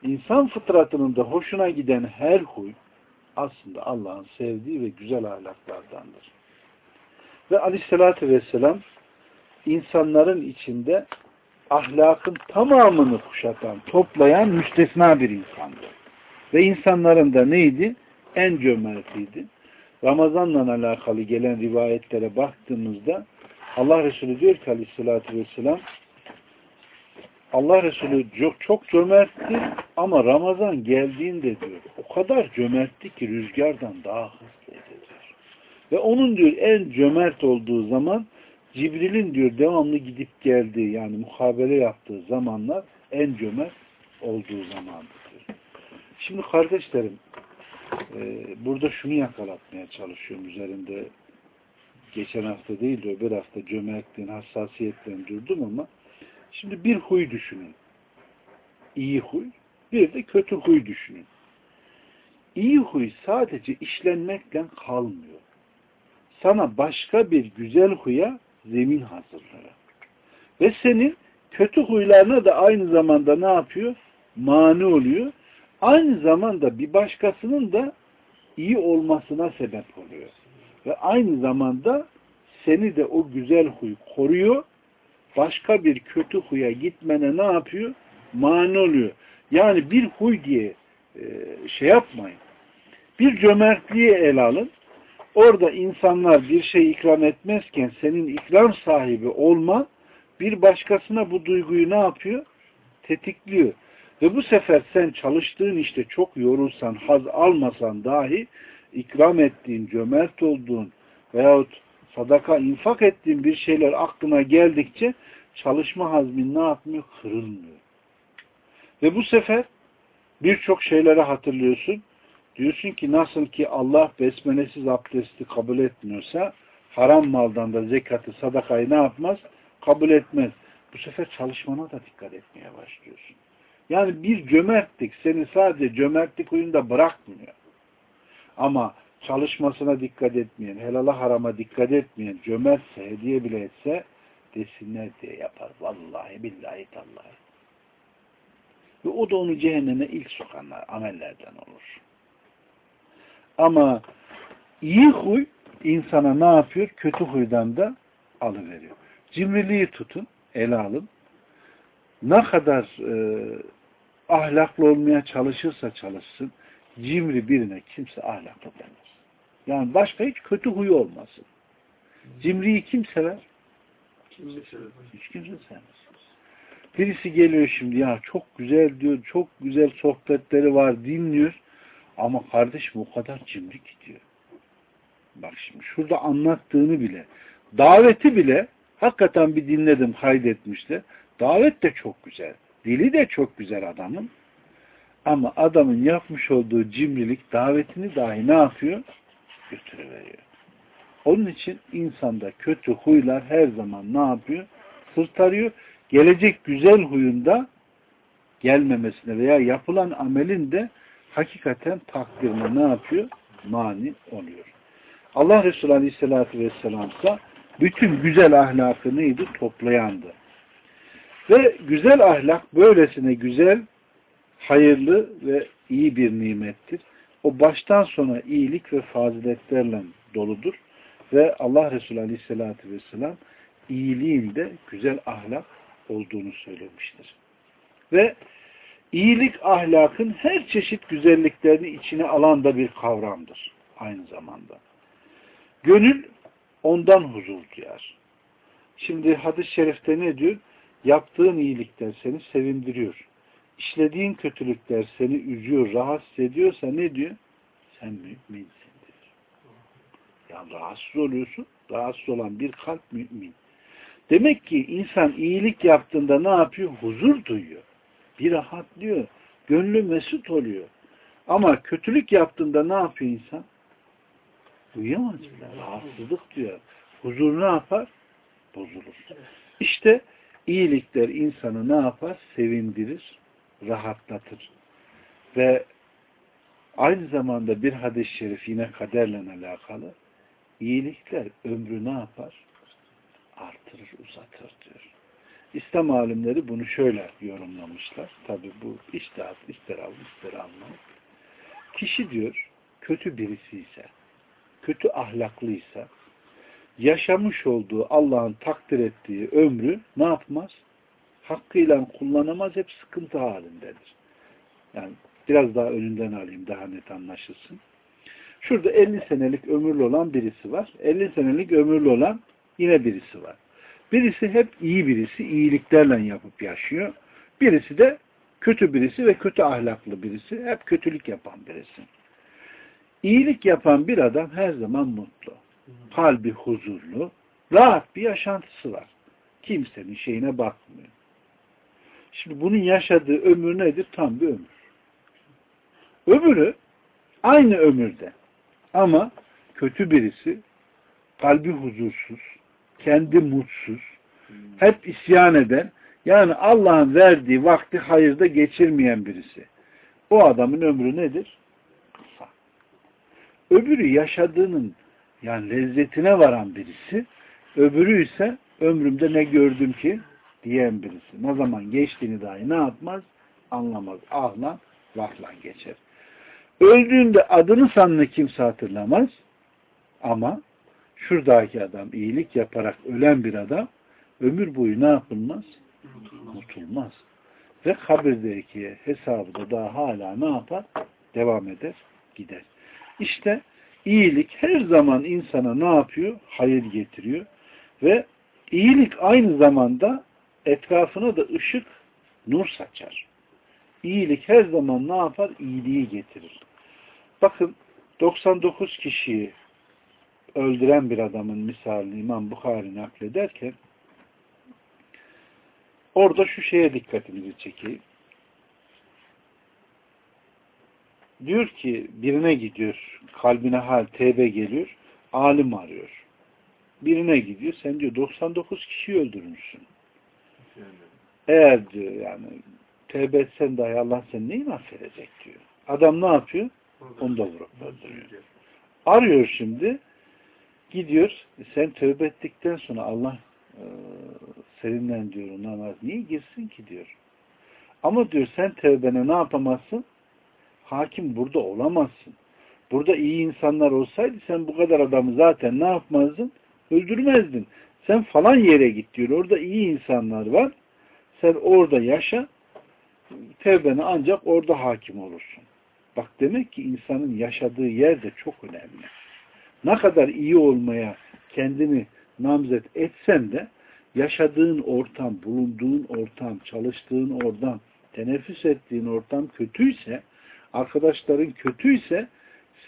insan fıtratının da hoşuna giden her huy aslında Allah'ın sevdiği ve güzel ahlaklardandır. Ve aleyhissalatü vesselam insanların içinde ahlakın tamamını kuşatan, toplayan müstesna bir insandı. Ve insanların da neydi? En cömertiydi. Ramazanla alakalı gelen rivayetlere baktığımızda Allah Resulü diyor ki aleyhissalatü vesselam Allah Resulü çok, çok cömertti ama Ramazan geldiğinde diyor o kadar cömertti ki rüzgardan daha hızlıydı diyor. Ve onun diyor en cömert olduğu zaman Cibril'in diyor devamlı gidip geldiği yani muhabele yaptığı zamanlar en cömert olduğu zamandır diyor. Şimdi kardeşlerim e, burada şunu yakalatmaya çalışıyorum üzerinde geçen hafta değil de öbür hafta cömertliğin hassasiyetten durdum ama şimdi bir huy düşünün. İyi huy, bir de kötü huy düşünün. İyi huy sadece işlenmekle kalmıyor. Sana başka bir güzel huya zemin hazırlıyor. Ve senin kötü huylarına da aynı zamanda ne yapıyor? Mani oluyor aynı zamanda bir başkasının da iyi olmasına sebep oluyor. Ve aynı zamanda seni de o güzel huy koruyor. Başka bir kötü huya gitmene ne yapıyor? Mani oluyor. Yani bir huy diye e, şey yapmayın. Bir cömertliği el alın. Orada insanlar bir şey ikram etmezken senin ikram sahibi olma bir başkasına bu duyguyu ne yapıyor? Tetikliyor. Ve bu sefer sen çalıştığın işte çok yorulsan, haz almasan dahi ikram ettiğin, cömert olduğun veyahut sadaka infak ettiğin bir şeyler aklına geldikçe çalışma hazmin ne yapmıyor? Kırılmıyor. Ve bu sefer birçok şeyleri hatırlıyorsun. Diyorsun ki nasıl ki Allah besmelesiz abdesti kabul etmiyorsa haram maldan da zekatı, sadakayı ne yapmaz? Kabul etmez. Bu sefer çalışmana da dikkat etmeye başlıyorsun. Yani bir cömertlik seni sadece cömertlik oyunda bırakmıyor. Ama çalışmasına dikkat etmeyen, helala harama dikkat etmeyen, cömertse, hediye bile etse desinler diye yapar. Vallahi billahi tallahi. Ve o da onu cehenneme ilk sokanlar, amellerden olur. Ama iyi huy insana ne yapıyor? Kötü huydan da alıveriyor. Cimriliği tutun, ele alın. Ne kadar e, ahlaklı olmaya çalışırsa çalışsın, cimri birine kimse ahlaklı demez. Yani başka hiç kötü huyu olmasın. Cimriyi kim sever? Kimse sever. Hiç kimse sevmez. Birisi geliyor şimdi ya çok güzel diyor, çok güzel sohbetleri var dinliyor. Ama kardeşim o kadar cimri gidiyor. Bak şimdi şurada anlattığını bile, daveti bile hakikaten bir dinledim kaydetmişler. Davet de çok güzel. Dili de çok güzel adamın. Ama adamın yapmış olduğu cimrilik davetini dahi ne yapıyor? Götürüveriyor. Onun için insanda kötü huylar her zaman ne yapıyor? Sırtarıyor. Gelecek güzel huyunda gelmemesine veya yapılan amelin de hakikaten takdirine ne yapıyor? Mani oluyor. Allah Resulü Aleyhisselatü Vesselam ise bütün güzel ahlakı neydi? Toplayandı. Ve güzel ahlak böylesine güzel, hayırlı ve iyi bir nimettir. O baştan sona iyilik ve faziletlerle doludur. Ve Allah Resulü Aleyhisselatü Vesselam iyiliğin de güzel ahlak olduğunu söylemiştir. Ve iyilik ahlakın her çeşit güzelliklerini içine alan da bir kavramdır aynı zamanda. Gönül ondan huzur duyar. Şimdi hadis-i şerifte ne diyor? Yaptığın iyilikler seni sevindiriyor. İşlediğin kötülükler seni üzüyor, rahatsız ediyorsa ne diyor? Sen müminsin diyor. Yani rahatsız oluyorsun. Rahatsız olan bir kalp mümin. Demek ki insan iyilik yaptığında ne yapıyor? Huzur duyuyor. Bir rahatlıyor. Gönlü mesut oluyor. Ama kötülük yaptığında ne yapıyor insan? Uyuyamaz. Rahatsızlık duyar. Huzur ne yapar? Bozulur. İşte iyilikler insanı ne yapar? Sevindirir, rahatlatır. Ve aynı zamanda bir hadis-i şerif yine kaderle alakalı. İyilikler ömrü ne yapar? Artırır, uzatır diyor. İslam alimleri bunu şöyle yorumlamışlar. Tabi bu iştihat, ister almayın. Kişi diyor, kötü birisi ise, kötü ahlaklıysa, yaşamış olduğu Allah'ın takdir ettiği ömrü ne yapmaz? Hakkıyla kullanamaz, hep sıkıntı halindedir. Yani biraz daha önünden alayım, daha net anlaşılsın. Şurada 50 senelik ömürlü olan birisi var. 50 senelik ömürlü olan yine birisi var. Birisi hep iyi birisi, iyiliklerle yapıp yaşıyor. Birisi de kötü birisi ve kötü ahlaklı birisi, hep kötülük yapan birisi. İyilik yapan bir adam her zaman mutlu. Kalbi huzurlu, rahat bir yaşantısı var. Kimsenin şeyine bakmıyor. Şimdi bunun yaşadığı ömür nedir? Tam bir ömür. Ömürü aynı ömürde. Ama kötü birisi, kalbi huzursuz, kendi mutsuz, hep isyan eden, yani Allah'ın verdiği vakti hayırda geçirmeyen birisi. O adamın ömrü nedir? Kısa. Öbürü yaşadığının yani lezzetine varan birisi, öbürü ise ömrümde ne gördüm ki diyen birisi. Ne zaman geçtiğini dahi ne yapmaz? Anlamaz. Ahlan, vahlan geçer. Öldüğünde adını sanını kimse hatırlamaz. Ama şuradaki adam iyilik yaparak ölen bir adam ömür boyu ne yapılmaz? Unutulmaz. Ve kabirdeki hesabı da daha hala ne yapar? Devam eder, gider. İşte iyilik her zaman insana ne yapıyor? Hayır getiriyor. Ve iyilik aynı zamanda etrafına da ışık, nur saçar. İyilik her zaman ne yapar? İyiliği getirir. Bakın 99 kişiyi öldüren bir adamın misalini İmam Bukhari naklederken orada şu şeye dikkatinizi çekeyim. Diyor ki birine gidiyor, kalbine hal tevbe geliyor, alim arıyor. Birine gidiyor, sen diyor 99 kişiyi öldürmüşsün. Eğer diyor yani tevbe etsen dahi Allah seni neyi affedecek diyor. Adam ne yapıyor? Onu da vurup öldürüyor. Arıyor şimdi. Gidiyor. Sen tövbe ettikten sonra Allah e, seninle diyor namaz niye girsin ki diyor. Ama diyor sen tövbene ne yapamazsın? Hakim burada olamazsın. Burada iyi insanlar olsaydı sen bu kadar adamı zaten ne yapmazdın? Öldürmezdin. Sen falan yere git diyor. Orada iyi insanlar var. Sen orada yaşa. Tevbene ancak orada hakim olursun. Bak demek ki insanın yaşadığı yer de çok önemli. Ne kadar iyi olmaya kendini namzet etsen de yaşadığın ortam, bulunduğun ortam, çalıştığın ortam, teneffüs ettiğin ortam kötüyse, arkadaşların kötüyse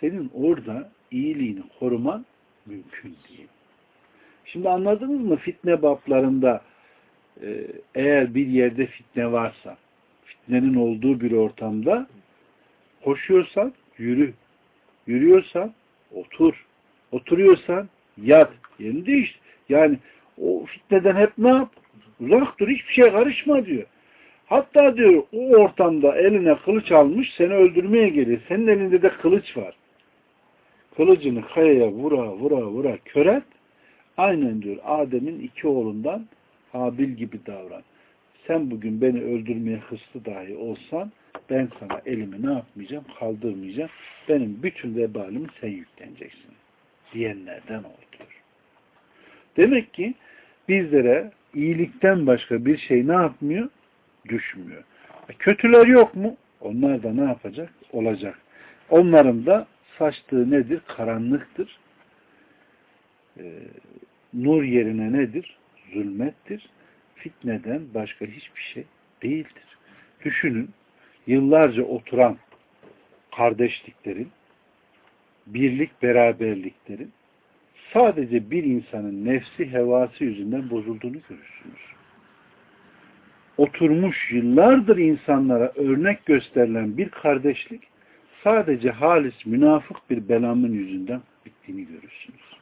senin orada iyiliğini koruman mümkün değil. Şimdi anladınız mı fitne bablarında e, eğer bir yerde fitne varsa, fitnenin olduğu bir ortamda koşuyorsan yürü, yürüyorsan otur, oturuyorsan Yat. Yerini değiştir. Yani o fitneden hep ne yap? Uzak dur. Hiçbir şey karışma diyor. Hatta diyor o ortamda eline kılıç almış seni öldürmeye geliyor. Senin elinde de kılıç var. Kılıcını kayaya vura vura vura köret. Aynen diyor Adem'in iki oğlundan Habil gibi davran. Sen bugün beni öldürmeye hırslı dahi olsan ben sana elimi ne yapmayacağım? Kaldırmayacağım. Benim bütün vebalimi sen yükleneceksin. Diyenlerden oldu. Demek ki bizlere iyilikten başka bir şey ne yapmıyor? Düşmüyor. E, kötüler yok mu? Onlar da ne yapacak? Olacak. Onların da saçtığı nedir? Karanlıktır. Ee, nur yerine nedir? Zulmettir. Fitneden başka hiçbir şey değildir. Düşünün, yıllarca oturan kardeşliklerin, birlik beraberliklerin sadece bir insanın nefsi hevası yüzünden bozulduğunu görürsünüz. Oturmuş yıllardır insanlara örnek gösterilen bir kardeşlik sadece halis münafık bir belamın yüzünden bittiğini görürsünüz.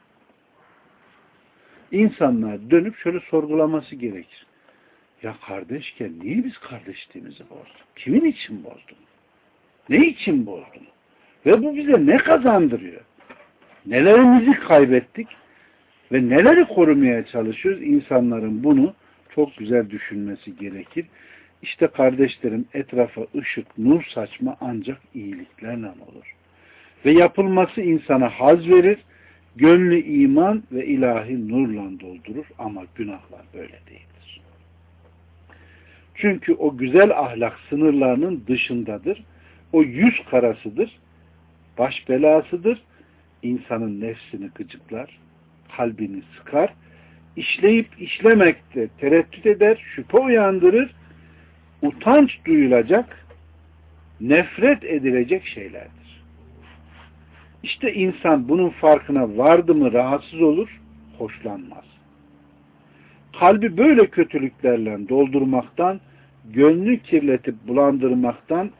İnsanlar dönüp şöyle sorgulaması gerekir. Ya kardeşken niye biz kardeşliğimizi bozduk? Kimin için bozdun? Ne için bozdun? Ve bu bize ne kazandırıyor? Nelerimizi kaybettik ve neleri korumaya çalışıyoruz? İnsanların bunu çok güzel düşünmesi gerekir. İşte kardeşlerim etrafa ışık, nur saçma ancak iyiliklerle olur. Ve yapılması insana haz verir, gönlü iman ve ilahi nurla doldurur ama günahlar böyle değildir. Çünkü o güzel ahlak sınırlarının dışındadır. O yüz karasıdır, baş belasıdır, insanın nefsini gıcıklar, kalbini sıkar, işleyip işlemekte tereddüt eder, şüphe uyandırır, utanç duyulacak, nefret edilecek şeylerdir. İşte insan bunun farkına vardı mı rahatsız olur, hoşlanmaz. Kalbi böyle kötülüklerle doldurmaktan, gönlü kirletip bulandırmaktan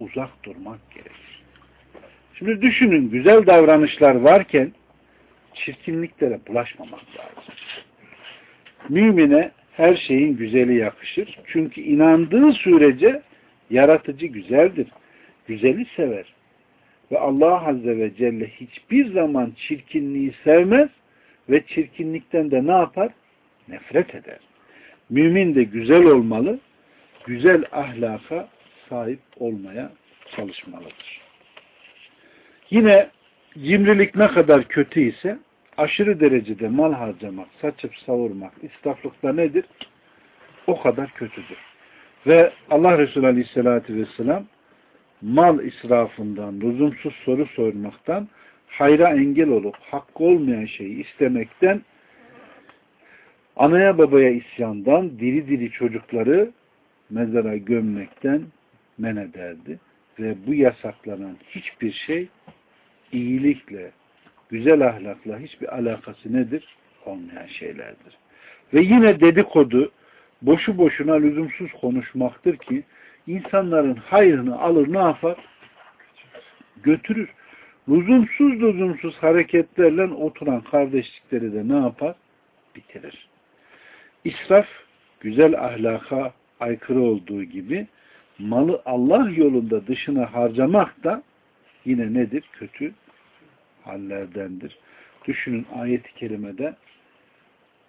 uzak durmak gerekir. Şimdi düşünün güzel davranışlar varken çirkinliklere bulaşmamak lazım. Mümine her şeyin güzeli yakışır. Çünkü inandığı sürece yaratıcı güzeldir. Güzeli sever. Ve Allah Azze ve Celle hiçbir zaman çirkinliği sevmez ve çirkinlikten de ne yapar? Nefret eder. Mümin de güzel olmalı, güzel ahlaka sahip olmaya çalışmalıdır. Yine cimrilik ne kadar kötü ise aşırı derecede mal harcamak, saçıp savurmak, israflıkta nedir? O kadar kötüdür. Ve Allah Resulü Aleyhisselatü Vesselam mal israfından, lüzumsuz soru sormaktan, hayra engel olup hakkı olmayan şeyi istemekten, anaya babaya isyandan, diri diri çocukları mezara gömmekten men ederdi. Ve bu yasaklanan hiçbir şey iyilikle, güzel ahlakla hiçbir alakası nedir? Olmayan şeylerdir. Ve yine dedikodu boşu boşuna lüzumsuz konuşmaktır ki insanların hayrını alır ne yapar? Götürür. Lüzumsuz lüzumsuz hareketlerle oturan kardeşlikleri de ne yapar? Bitirir. İsraf güzel ahlaka aykırı olduğu gibi malı Allah yolunda dışına harcamak da yine nedir? Kötü hallerdendir. Düşünün ayet-i kerimede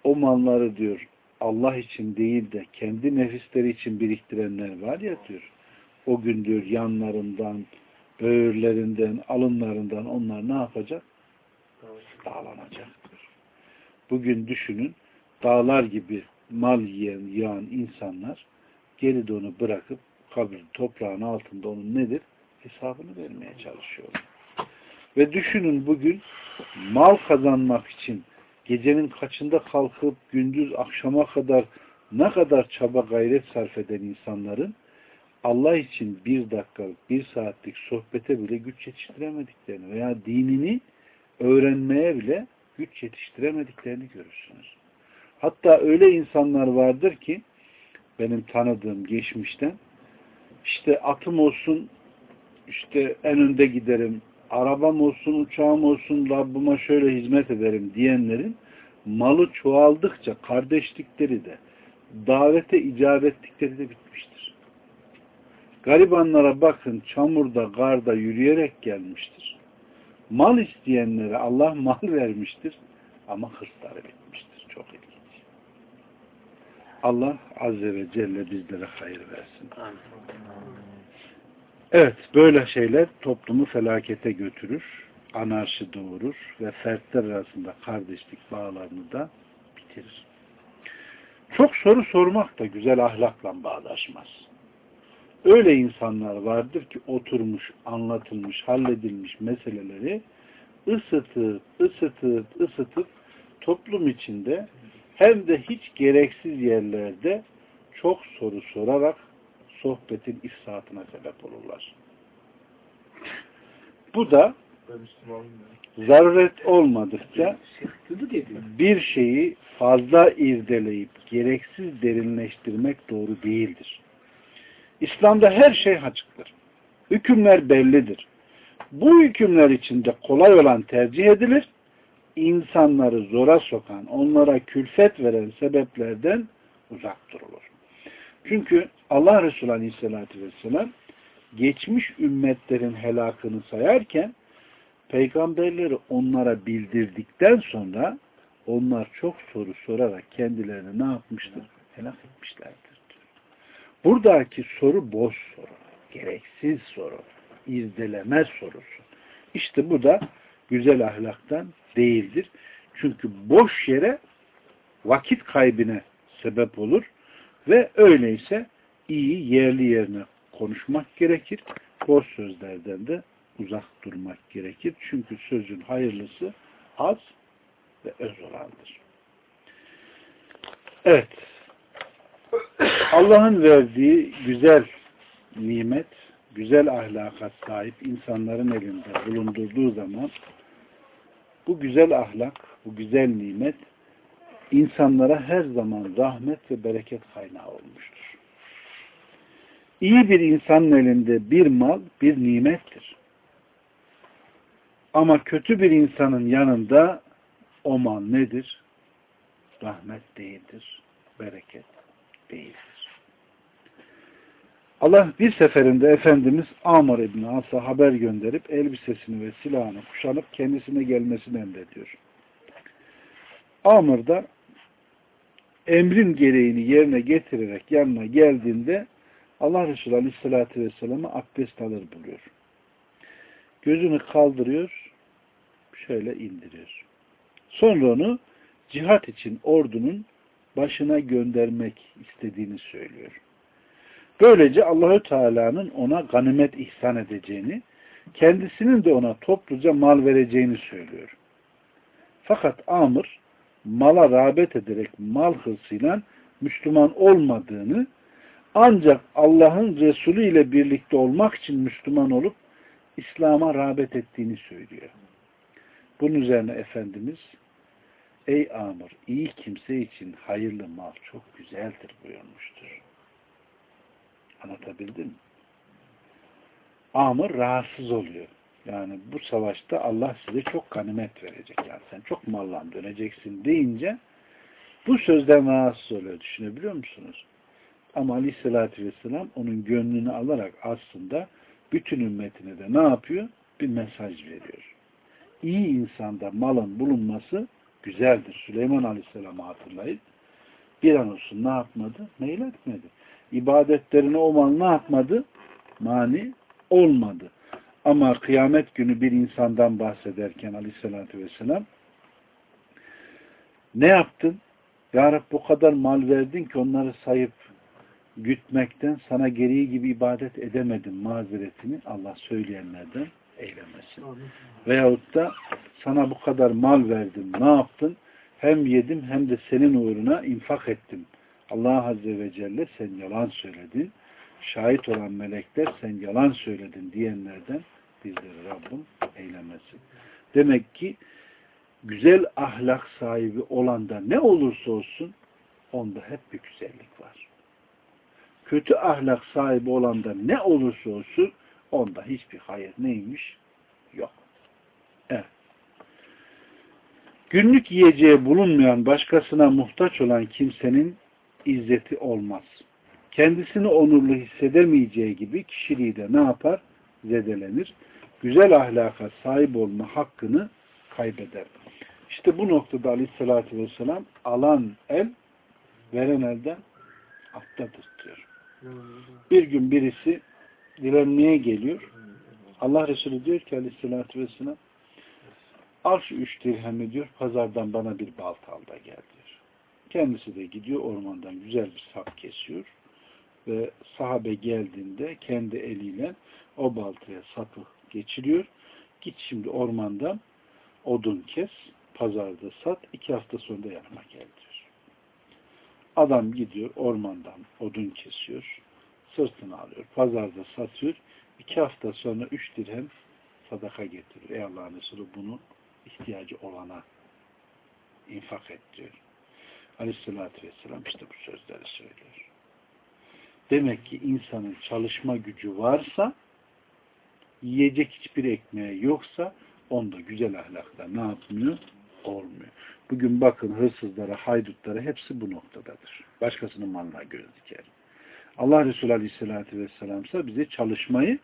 o malları diyor Allah için değil de kendi nefisleri için biriktirenler var ya diyor. O gün diyor yanlarından, böğürlerinden, alınlarından onlar ne yapacak? Dağlanacaktır. Bugün düşünün dağlar gibi mal yiyen, yağan insanlar geri onu bırakıp kabir toprağın altında onun nedir? Hesabını vermeye çalışıyorlar. Ve düşünün bugün mal kazanmak için gecenin kaçında kalkıp gündüz akşama kadar ne kadar çaba gayret sarf eden insanların Allah için bir dakikalık, bir saatlik sohbete bile güç yetiştiremediklerini veya dinini öğrenmeye bile güç yetiştiremediklerini görürsünüz. Hatta öyle insanlar vardır ki benim tanıdığım geçmişten işte atım olsun işte en önde giderim, arabam olsun, uçağım olsun, Rabbime şöyle hizmet ederim diyenlerin malı çoğaldıkça kardeşlikleri de davete icabetlikleri de bitmiştir. Garibanlara bakın çamurda, garda yürüyerek gelmiştir. Mal isteyenlere Allah mal vermiştir ama hırsları bitmiştir. Çok ilginç. Allah Azze ve Celle bizlere hayır versin. Evet, böyle şeyler toplumu felakete götürür, anarşi doğurur ve fertler arasında kardeşlik bağlarını da bitirir. Çok soru sormak da güzel ahlakla bağdaşmaz. Öyle insanlar vardır ki oturmuş, anlatılmış, halledilmiş meseleleri ısıtıp, ısıtıp, ısıtıp toplum içinde hem de hiç gereksiz yerlerde çok soru sorarak sohbetin ifsatına sebep olurlar. Bu da zaruret olmadıkça bir şeyi fazla irdeleyip gereksiz derinleştirmek doğru değildir. İslam'da her şey açıktır. Hükümler bellidir. Bu hükümler içinde kolay olan tercih edilir. İnsanları zora sokan, onlara külfet veren sebeplerden uzak durulur. Çünkü Allah Resulü Aleyhisselatü Vesselam geçmiş ümmetlerin helakını sayarken peygamberleri onlara bildirdikten sonra onlar çok soru sorarak kendilerini ne yapmıştır? Helak etmişlerdir. Buradaki soru boş soru. Gereksiz soru. İrdeleme sorusu. İşte bu da güzel ahlaktan değildir. Çünkü boş yere vakit kaybine sebep olur ve öyleyse iyi yerli yerine konuşmak gerekir. Boş sözlerden de uzak durmak gerekir. Çünkü sözün hayırlısı az ve öz olandır. Evet. Allah'ın verdiği güzel nimet, güzel ahlaka sahip insanların elinde bulundurduğu zaman bu güzel ahlak, bu güzel nimet insanlara her zaman rahmet ve bereket kaynağı olmuştur. İyi bir insanın elinde bir mal, bir nimettir. Ama kötü bir insanın yanında o mal nedir? Rahmet değildir, bereket değildir. Allah bir seferinde Efendimiz Amr İbni As'a haber gönderip elbisesini ve silahını kuşanıp kendisine gelmesini emrediyor. Amr da emrin gereğini yerine getirerek yanına geldiğinde Allah Resulü Aleyhisselatü Vesselam'a abdest alır buluyor. Gözünü kaldırıyor, şöyle indiriyor. Sonra onu cihat için ordunun başına göndermek istediğini söylüyor. Böylece Allahü Teala'nın ona ganimet ihsan edeceğini, kendisinin de ona topluca mal vereceğini söylüyor. Fakat Amr mala rağbet ederek mal hırsıyla Müslüman olmadığını ancak Allah'ın Resulü ile birlikte olmak için Müslüman olup İslam'a rağbet ettiğini söylüyor. Bunun üzerine Efendimiz Ey Amr, iyi kimse için hayırlı mal çok güzeldir buyurmuştur. Anlatabildim mi? Amr rahatsız oluyor. Yani bu savaşta Allah size çok ganimet verecek. Yani sen çok mallan döneceksin deyince bu sözden rahatsız oluyor. Düşünebiliyor musunuz? Ama aleyhissalatü vesselam onun gönlünü alarak aslında bütün ümmetine de ne yapıyor? Bir mesaj veriyor. İyi insanda malın bulunması güzeldir. Süleyman Aleyhisselam'ı hatırlayın. Bir an olsun ne yapmadı? Meyletmedi. İbadetlerine o mal ne yapmadı? Mani olmadı. Ama kıyamet günü bir insandan bahsederken aleyhissalatü vesselam ne yaptın? Ya Rab bu kadar mal verdin ki onları sayıp gütmekten sana gereği gibi ibadet edemedim mazeretini Allah söyleyenlerden eylemesin. Veyahut da sana bu kadar mal verdim ne yaptın? Hem yedim hem de senin uğruna infak ettim. Allah Azze ve Celle sen yalan söyledin. Şahit olan melekler sen yalan söyledin diyenlerden bizleri Rabbim eylemesin. Demek ki güzel ahlak sahibi olanda ne olursa olsun onda hep bir güzellik var. Kötü ahlak sahibi olanda ne olursa olsun onda hiçbir hayır neymiş? Yok. Günlük yiyeceği bulunmayan başkasına muhtaç olan kimsenin izzeti olmaz. Kendisini onurlu hissedemeyeceği gibi kişiliği de ne yapar? Zedelenir. Güzel ahlaka sahip olma hakkını kaybeder. İşte bu noktada aleyhissalatü vesselam alan el veren elden attadır diyor. Bir gün birisi dilenmeye geliyor. Allah Resulü diyor ki aleyhissalatü vesselam al şu üç dirhemi diyor pazardan bana bir balta al da gel diyor. Kendisi de gidiyor ormandan güzel bir sap kesiyor ve sahabe geldiğinde kendi eliyle o baltaya sapı geçiriyor. Git şimdi ormandan odun kes, pazarda sat, iki hafta sonra da yanıma gel diyor. Adam gidiyor ormandan odun kesiyor, sırtını alıyor, pazarda satıyor, iki hafta sonra üç dirhem sadaka getiriyor. Ey Allah'ın Resulü bunu ihtiyacı olana infak et diyor. Aleyhissalatü vesselam işte bu sözleri söylüyor. Demek ki insanın çalışma gücü varsa yiyecek hiçbir ekmeği yoksa onda güzel ahlakta ne yapmıyor? Olmuyor. Bugün bakın hırsızlara, haydutlara hepsi bu noktadadır. Başkasının malına göz diker. Allah Resulü Aleyhisselatü Vesselam ise bize çalışmayı,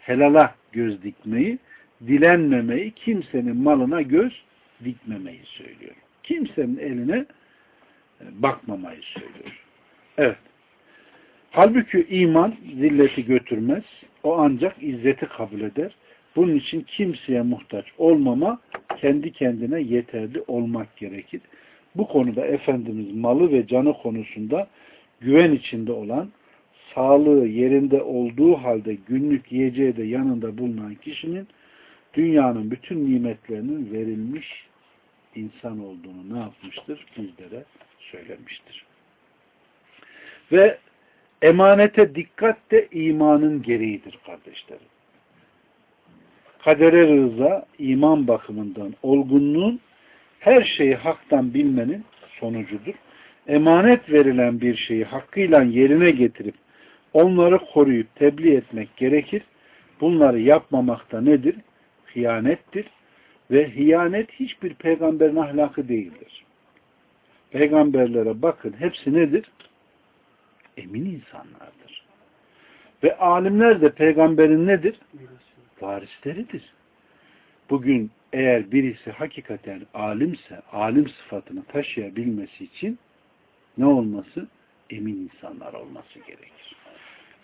helala göz dikmeyi, dilenmemeyi, kimsenin malına göz dikmemeyi söylüyor. Kimsenin eline bakmamayı söylüyor. Evet. Halbuki iman zilleti götürmez. O ancak izzeti kabul eder. Bunun için kimseye muhtaç olmama, kendi kendine yeterli olmak gerekir. Bu konuda Efendimiz malı ve canı konusunda güven içinde olan, sağlığı yerinde olduğu halde günlük yiyeceği de yanında bulunan kişinin dünyanın bütün nimetlerinin verilmiş insan olduğunu ne yapmıştır? Bizlere söylemiştir. Ve emanete dikkat de imanın gereğidir kardeşlerim. Kadere rıza iman bakımından olgunluğun her şeyi haktan bilmenin sonucudur. Emanet verilen bir şeyi hakkıyla yerine getirip onları koruyup tebliğ etmek gerekir. Bunları yapmamakta nedir? Hıyanettir. Ve hıyanet hiçbir peygamberin ahlakı değildir. Peygamberlere bakın hepsi nedir? Emin insanlardır. Ve alimler de peygamberin nedir? Varisleridir. Bugün eğer birisi hakikaten alimse, alim sıfatını taşıyabilmesi için ne olması? Emin insanlar olması gerekir.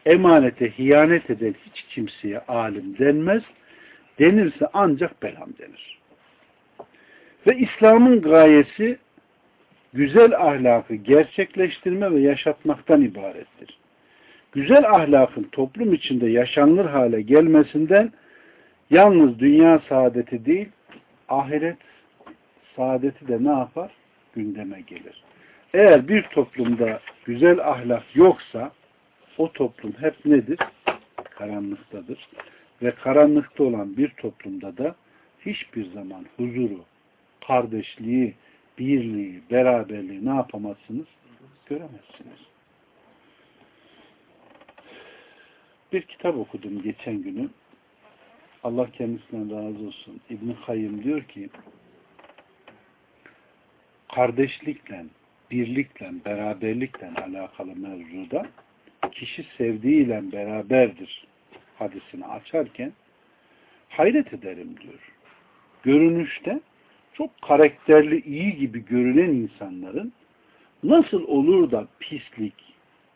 Emanete hiyanet eden hiç kimseye alim denmez. Denirse ancak belam denir. Ve İslam'ın gayesi güzel ahlakı gerçekleştirme ve yaşatmaktan ibarettir. Güzel ahlakın toplum içinde yaşanılır hale gelmesinden yalnız dünya saadeti değil, ahiret saadeti de ne yapar? Gündeme gelir. Eğer bir toplumda güzel ahlak yoksa o toplum hep nedir? Karanlıktadır. Ve karanlıkta olan bir toplumda da hiçbir zaman huzuru, kardeşliği, birliği, beraberliği ne yapamazsınız? Göremezsiniz. Bir kitap okudum geçen günü. Allah kendisinden razı olsun. İbn Kayyım diyor ki kardeşlikle, birlikle, beraberlikle alakalı mevzuda kişi sevdiğiyle beraberdir hadisini açarken hayret ederim diyor. Görünüşte çok karakterli, iyi gibi görünen insanların nasıl olur da pislik,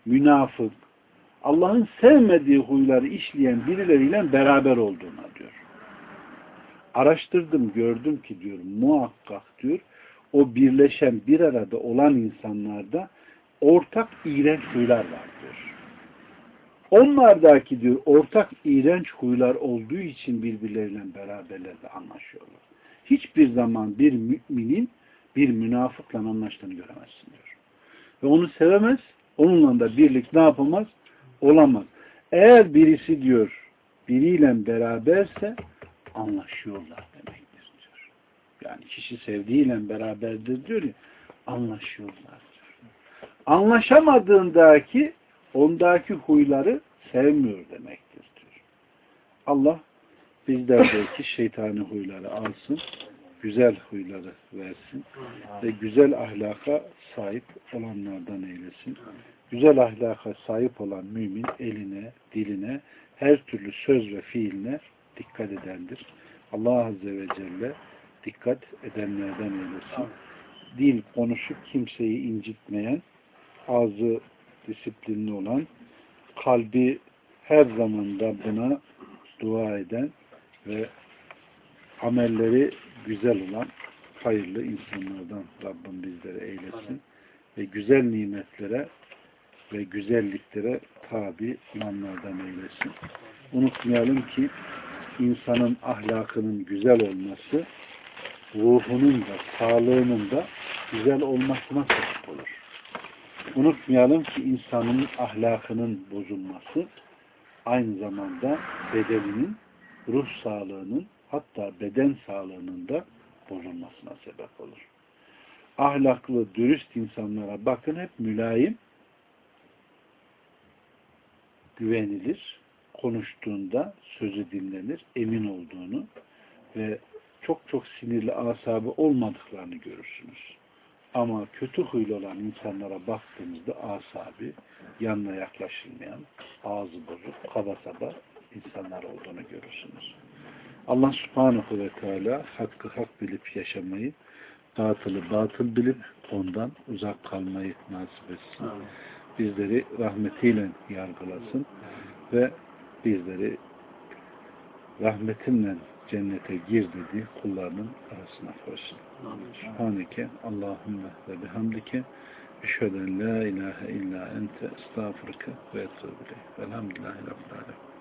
münafık, Allah'ın sevmediği huyları işleyen birileriyle beraber olduğuna diyor. Araştırdım, gördüm ki diyor, muhakkak diyor, o birleşen bir arada olan insanlarda ortak iğrenç huylar var diyor. Onlardaki diyor ortak iğrenç huylar olduğu için birbirleriyle beraberlerde anlaşıyorlar. Hiçbir zaman bir müminin bir münafıkla anlaştığını göremezsin diyor. Ve onu sevemez, onunla da birlik ne yapamaz? Olamaz. Eğer birisi diyor biriyle beraberse anlaşıyorlar demektir diyor. Yani kişi sevdiğiyle beraberdir diyor ya anlaşıyorlar diyor. Anlaşamadığındaki ondaki huyları sevmiyor demektir diyor. Allah bizlerdeki şeytani huyları alsın, güzel huyları versin ve güzel ahlaka sahip olanlardan eylesin. Güzel ahlaka sahip olan mümin eline, diline, her türlü söz ve fiiline dikkat edendir. Allah Azze ve Celle dikkat edenlerden eylesin. Dil konuşup kimseyi incitmeyen, ağzı disiplinli olan, kalbi her zaman Rabbine dua eden ve amelleri güzel olan hayırlı insanlardan Rabbim bizleri eylesin. Ve güzel nimetlere ve güzelliklere tabi olanlardan eylesin. Unutmayalım ki insanın ahlakının güzel olması ruhunun da sağlığının da güzel olmasına sebep olur. Unutmayalım ki insanın ahlakının bozulması aynı zamanda bedeninin, ruh sağlığının hatta beden sağlığının da bozulmasına sebep olur. Ahlaklı, dürüst insanlara bakın hep mülayim, güvenilir, konuştuğunda sözü dinlenir, emin olduğunu ve çok çok sinirli asabı olmadıklarını görürsünüz. Ama kötü huylu olan insanlara baktığınızda asabi, yanına yaklaşılmayan, ağzı bozuk, kaba saba insanlar olduğunu görürsünüz. Allah subhanahu ve teala hakkı hak bilip yaşamayı, batılı batıl bilip ondan uzak kalmayı nasip etsin. Bizleri rahmetiyle yargılasın ve bizleri rahmetinle cennete gir dedi kullarının arasına koysun. Subhaneke Allahümme ve bihamdike eşheden la ilahe illa ente estağfurke ve etûbü Velhamdülillahi Rabbil Alemin.